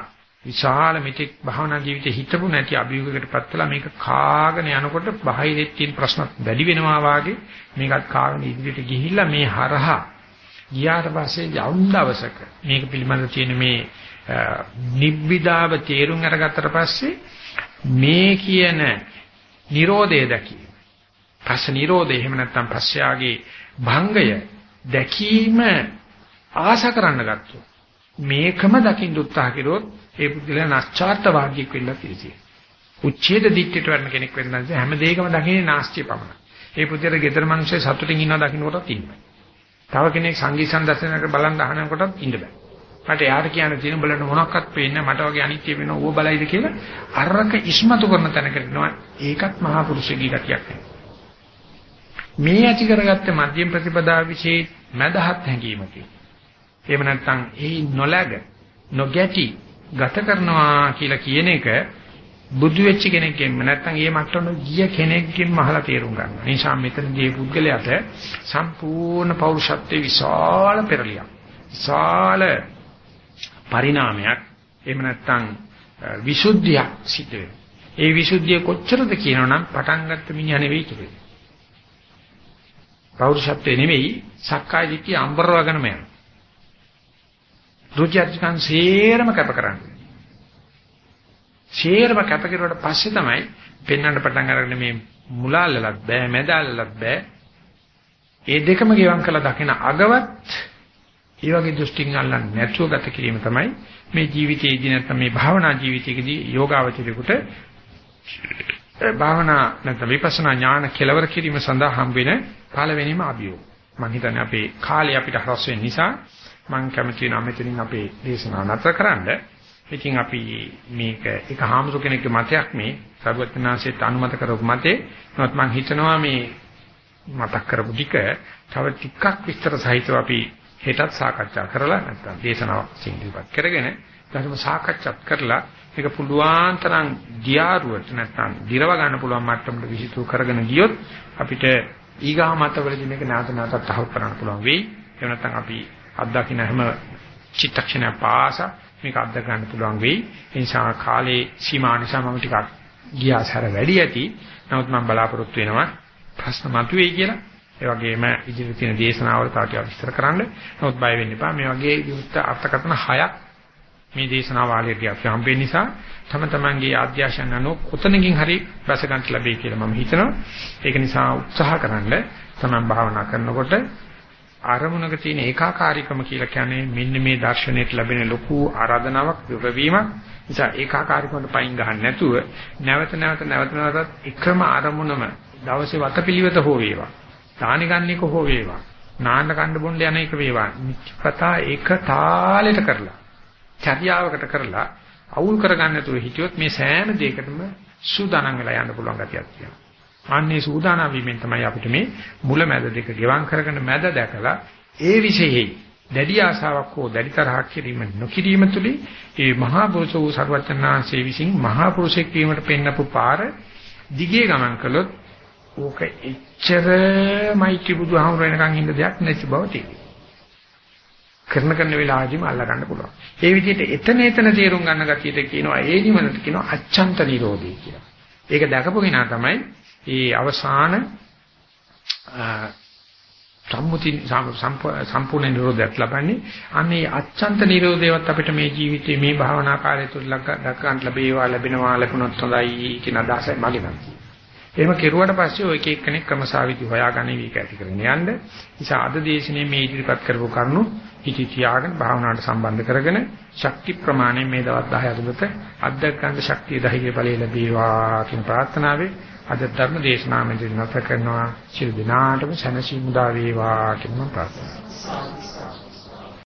විශාල මෙතෙක් භවනා ජීවිතේ හිතපු නැති අභියෝගයකටපත් වෙලා මේක කාගෙන යනකොට බාහිරෙත් තියෙන ප්‍රශ්නත් වැඩි වෙනවා වාගේ මේකත් කාගෙන ඉදිරියට ගිහිල්ලා මේ හරහා ගියාට පස්සේ යම් දවසක මේක පිළිබඳ තියෙන මේ නිබ්බිදාව තේරුම් අරගත්තට පස්සේ මේ කියන Nirodhe දැකීම පස්ස Nirodhe එහෙම නැත්නම් පස්සයාගේ භංගය දැකීම ආශ කරන්න ගත්තොත් මේකම දකින්න උත්සාහ කළොත් ඒ පුද්ගලයා නැස්චාර්ත වාග්යයක් වෙන්න තියෙන්නේ. උච්ඡේද දිට්ඨියට වර්ණ කෙනෙක් වෙන්න නම් හැම දෙයකම දකින්නේ නාස්තිය පමණයි. ඒ පුද්ගලයා gedara මනුෂ්‍ය සතුටින් ඉන්නවා දකින්න කොටත් ඉන්නවා. තව කෙනෙක් සංගීත සම්දර්ශනයකට බලන් අහන කොටත් ඉන්න බෑ. මට එයාට කියන්න තියෙන බලන්න මොනක්වත් පේන්නේ මට වගේ අනිත්‍ය වෙනවා ඌව බලයිද කියලා අරක ඉස්මතු කරන තැනකට එනවා. ඒකත් මහා පුරුෂයෙක්ගේ ගතියක් නෙවෙයි. මේ ඇති කරගත්ත මධ්‍යම ප්‍රතිපදා વિશે මදහත් හැඟීමකින් එහෙම නැත්නම් ඒ නොලැග නොගැටි ගත කරනවා කියලා කියන එක බුදු වෙච්ච කෙනෙක්ගෙන් නැත්නම් ඒ මට්ටමට ගිය කෙනෙක්ගෙන් අහලා තේරුම් ගන්න. ඒ නිසා මෙතනදී පුද්ගලයාට සම්පූර්ණ පෞරුෂත්වයේ විශාල පෙරලියක්. විශාල පරිණාමයක් එහෙම නැත්නම් විසුද්ධියක් සිද්ධ වෙනවා. ඒ විසුද්ධිය කොච්චරද කියනවනම් පටන් ගත්ත මිනිහා නෙවෙයි කිව්වේ. පෞරුෂත්වේ නෙවෙයි සක්කාය දිට්ඨිය අම්බරවගෙනම යනවා. රුචි අරුචිකන් සේරම කැප කරන්නේ. සේරම කැප කරුවට පස්සේ තමයි පෙන්වන්න පටන් අරගෙන මේ මුලාල්ලලත් බෑ මැදාල්ලලත් බෑ. ඒ දෙකම ගෙවම් කළා දකින අගවත් ඒ වගේ දෘෂ්ටිං අල්ලන්නේ නැතුව ගත කිරීම තමයි මේ ජීවිතයේදී නැත්නම් මේ භාවනා ජීවිතයේදී යෝගාවචරයකට භාවනා නැත්නම් විපස්සනා ඥාන කෙලවර කිරීම සඳහා හම් වෙන පළවෙනිම අභියෝග. මම හිතන්නේ අපේ කාලය අපිට හරස් වෙන නිසා මම කැමති වෙනවා මෙතනින් අපේ දේශනාව නතර කරන්න. ඉතින් අපි මේක එක හාමුදුර කෙනෙක්ගේ මතයක් මේ සරුවත්නාංශයට අනුමත කරපු මතේ. නමුත් මම හිතනවා මේ මතක් කරපු ටික තව ටිකක් විස්තර සහිතව අපි හෙටත් සාකච්ඡා කරලා නැත්නම් දේශනාවක් සිංහලපත් කරගෙන ධර්ම සාකච්ඡාත් කරලා මේක පුළුවන් තරම් දියාරුවට නැත්නම් දිරව ගන්න පුළුවන් මට්ටමට විසිතු කරගෙන ගියොත් අපිට ඊගා මතවලදී මේක නැවත නැවතත් අහු කරන්න පුළුවන් වෙයි. ඒ නැත්නම් අපි අත්දකින්න හැම චිත්තක්ෂණය පාස මේක අත්ද ගන්න පුළුවන් වෙයි. ඒ නිසා කාලේ සීමා නිසා මම ටිකක් ගියාසර වැඩි ඇති. නමුත් මම බලාපොරොත්තු වෙනවා ප්‍රශ්න මතුවේයි කියලා. ඒ වගේම ඉදිරියට තියෙන දේශනාවල තව ටිකක් විස්තර කරන්න. නමුත් බය වෙන්න එපා. මේ වගේ විවෘත අර්ථකථන හයක් මේ දේශනාව ආලේදී අපි හම්බෙන්න නිසා තම තමන්ගේ ආධ්‍යාශයන් අනුව කොතනකින් හරි රස ගන්න ලැබෙයි කියලා මම හිතනවා. ඒක නිසා උත්සාහ කරන්න තමන් භාවනා කරනකොට අරමුණක තියෙන ඒකාකාරීකම කියලා කියන්නේ මෙන්න මේ දර්ශනයට ලැබෙන ලොකු ආරාධනාවක් විවවීමක්. නිසා ඒකාකාරීකමට පයින් ගහන්න නැතුව නැවත නැවත නැවත නැවතත් එකම අරමුණම දවසේ වතපිලිවෙත හෝ වේවා. දානි ගන්න එක හෝ වේවා. නාන්න කන්න බොන්න යන එක වේවා. නිත්‍යපතා ඒක තාලෙට කරලා. චර්යාවකට කරලා අවුල් කරගන්න නැතුව හිටියොත් මේ සෑම දෙයකටම සූදානම් වෙලා යන්න පුළුවන් ගතියක් තියෙනවා. අන්නේ සූදානම් වීමෙන් තමයි අපිට මේ මුල මැද දෙක ගෙවම් කරගෙන මැද දැකලා ඒ විශේෂයි දැඩි ආශාවක් හෝ දැඩි තරහක් කිරීම නොකිරීම තුලින් ඒ මහා පුරුෂ වූ සර්වචන්නාංශයේ විසින් මහා පුරුෂෙක් වීමට පෙන්නපු පාර දිගේ ගමන් කළොත් ඕක එච්චරමයි කිබුදුහමර වෙනකන් ඉන්න දෙයක් නැති බව තියෙනවා. කරන කරන වෙලාවදීම අල්ලා ගන්න පුළුවන්. ඒ විදිහට එතන එතන තේරුම් ගන්න ගතියට කියනවා ඒ නිවනට කියනවා අච්ඡන්ත නිරෝධය කියලා. ඒක දැකපු කෙනා තමයි ඒ අවසාන සම්මුති සම්පූර්ණ නිරෝධයක් ලබන්නේ අනේ අච්ඡන්ත නිරෝධයවත් අපිට මේ ජීවිතේ මේ භාවනා කාර්යය තුළ දක් ගන්න ලැබේවා ලැබෙනවා ලැබුණොත් හොඳයි කියන අදහසයි මගේ නම්. එහෙම කෙරුවට පස්සේ ඔය එක එක්කෙනෙක් ක්‍රමසාවිදි හොයාගන්නේ වීක ඇති කරගෙන යන්න. නිසා අද දේශනේ මේ ඉදිරිපත් කරපු කරුණු ඉති තියාගෙන භාවනාවට සම්බන්ධ කරගෙන ශක්ති ප්‍රමාණය මේ දවස් 10 ඇතුළත අධ්‍යක් ගන්න ශක්තිය දහිගේ ඵලය ලැබේවා කියන ප්‍රාර්ථනාවේ අද ධර්ම දේශනාවෙන් නැවත කරනවා සිල් දිනාටම සනසි මුදා වේවා කියන ප්‍රාර්ථනාව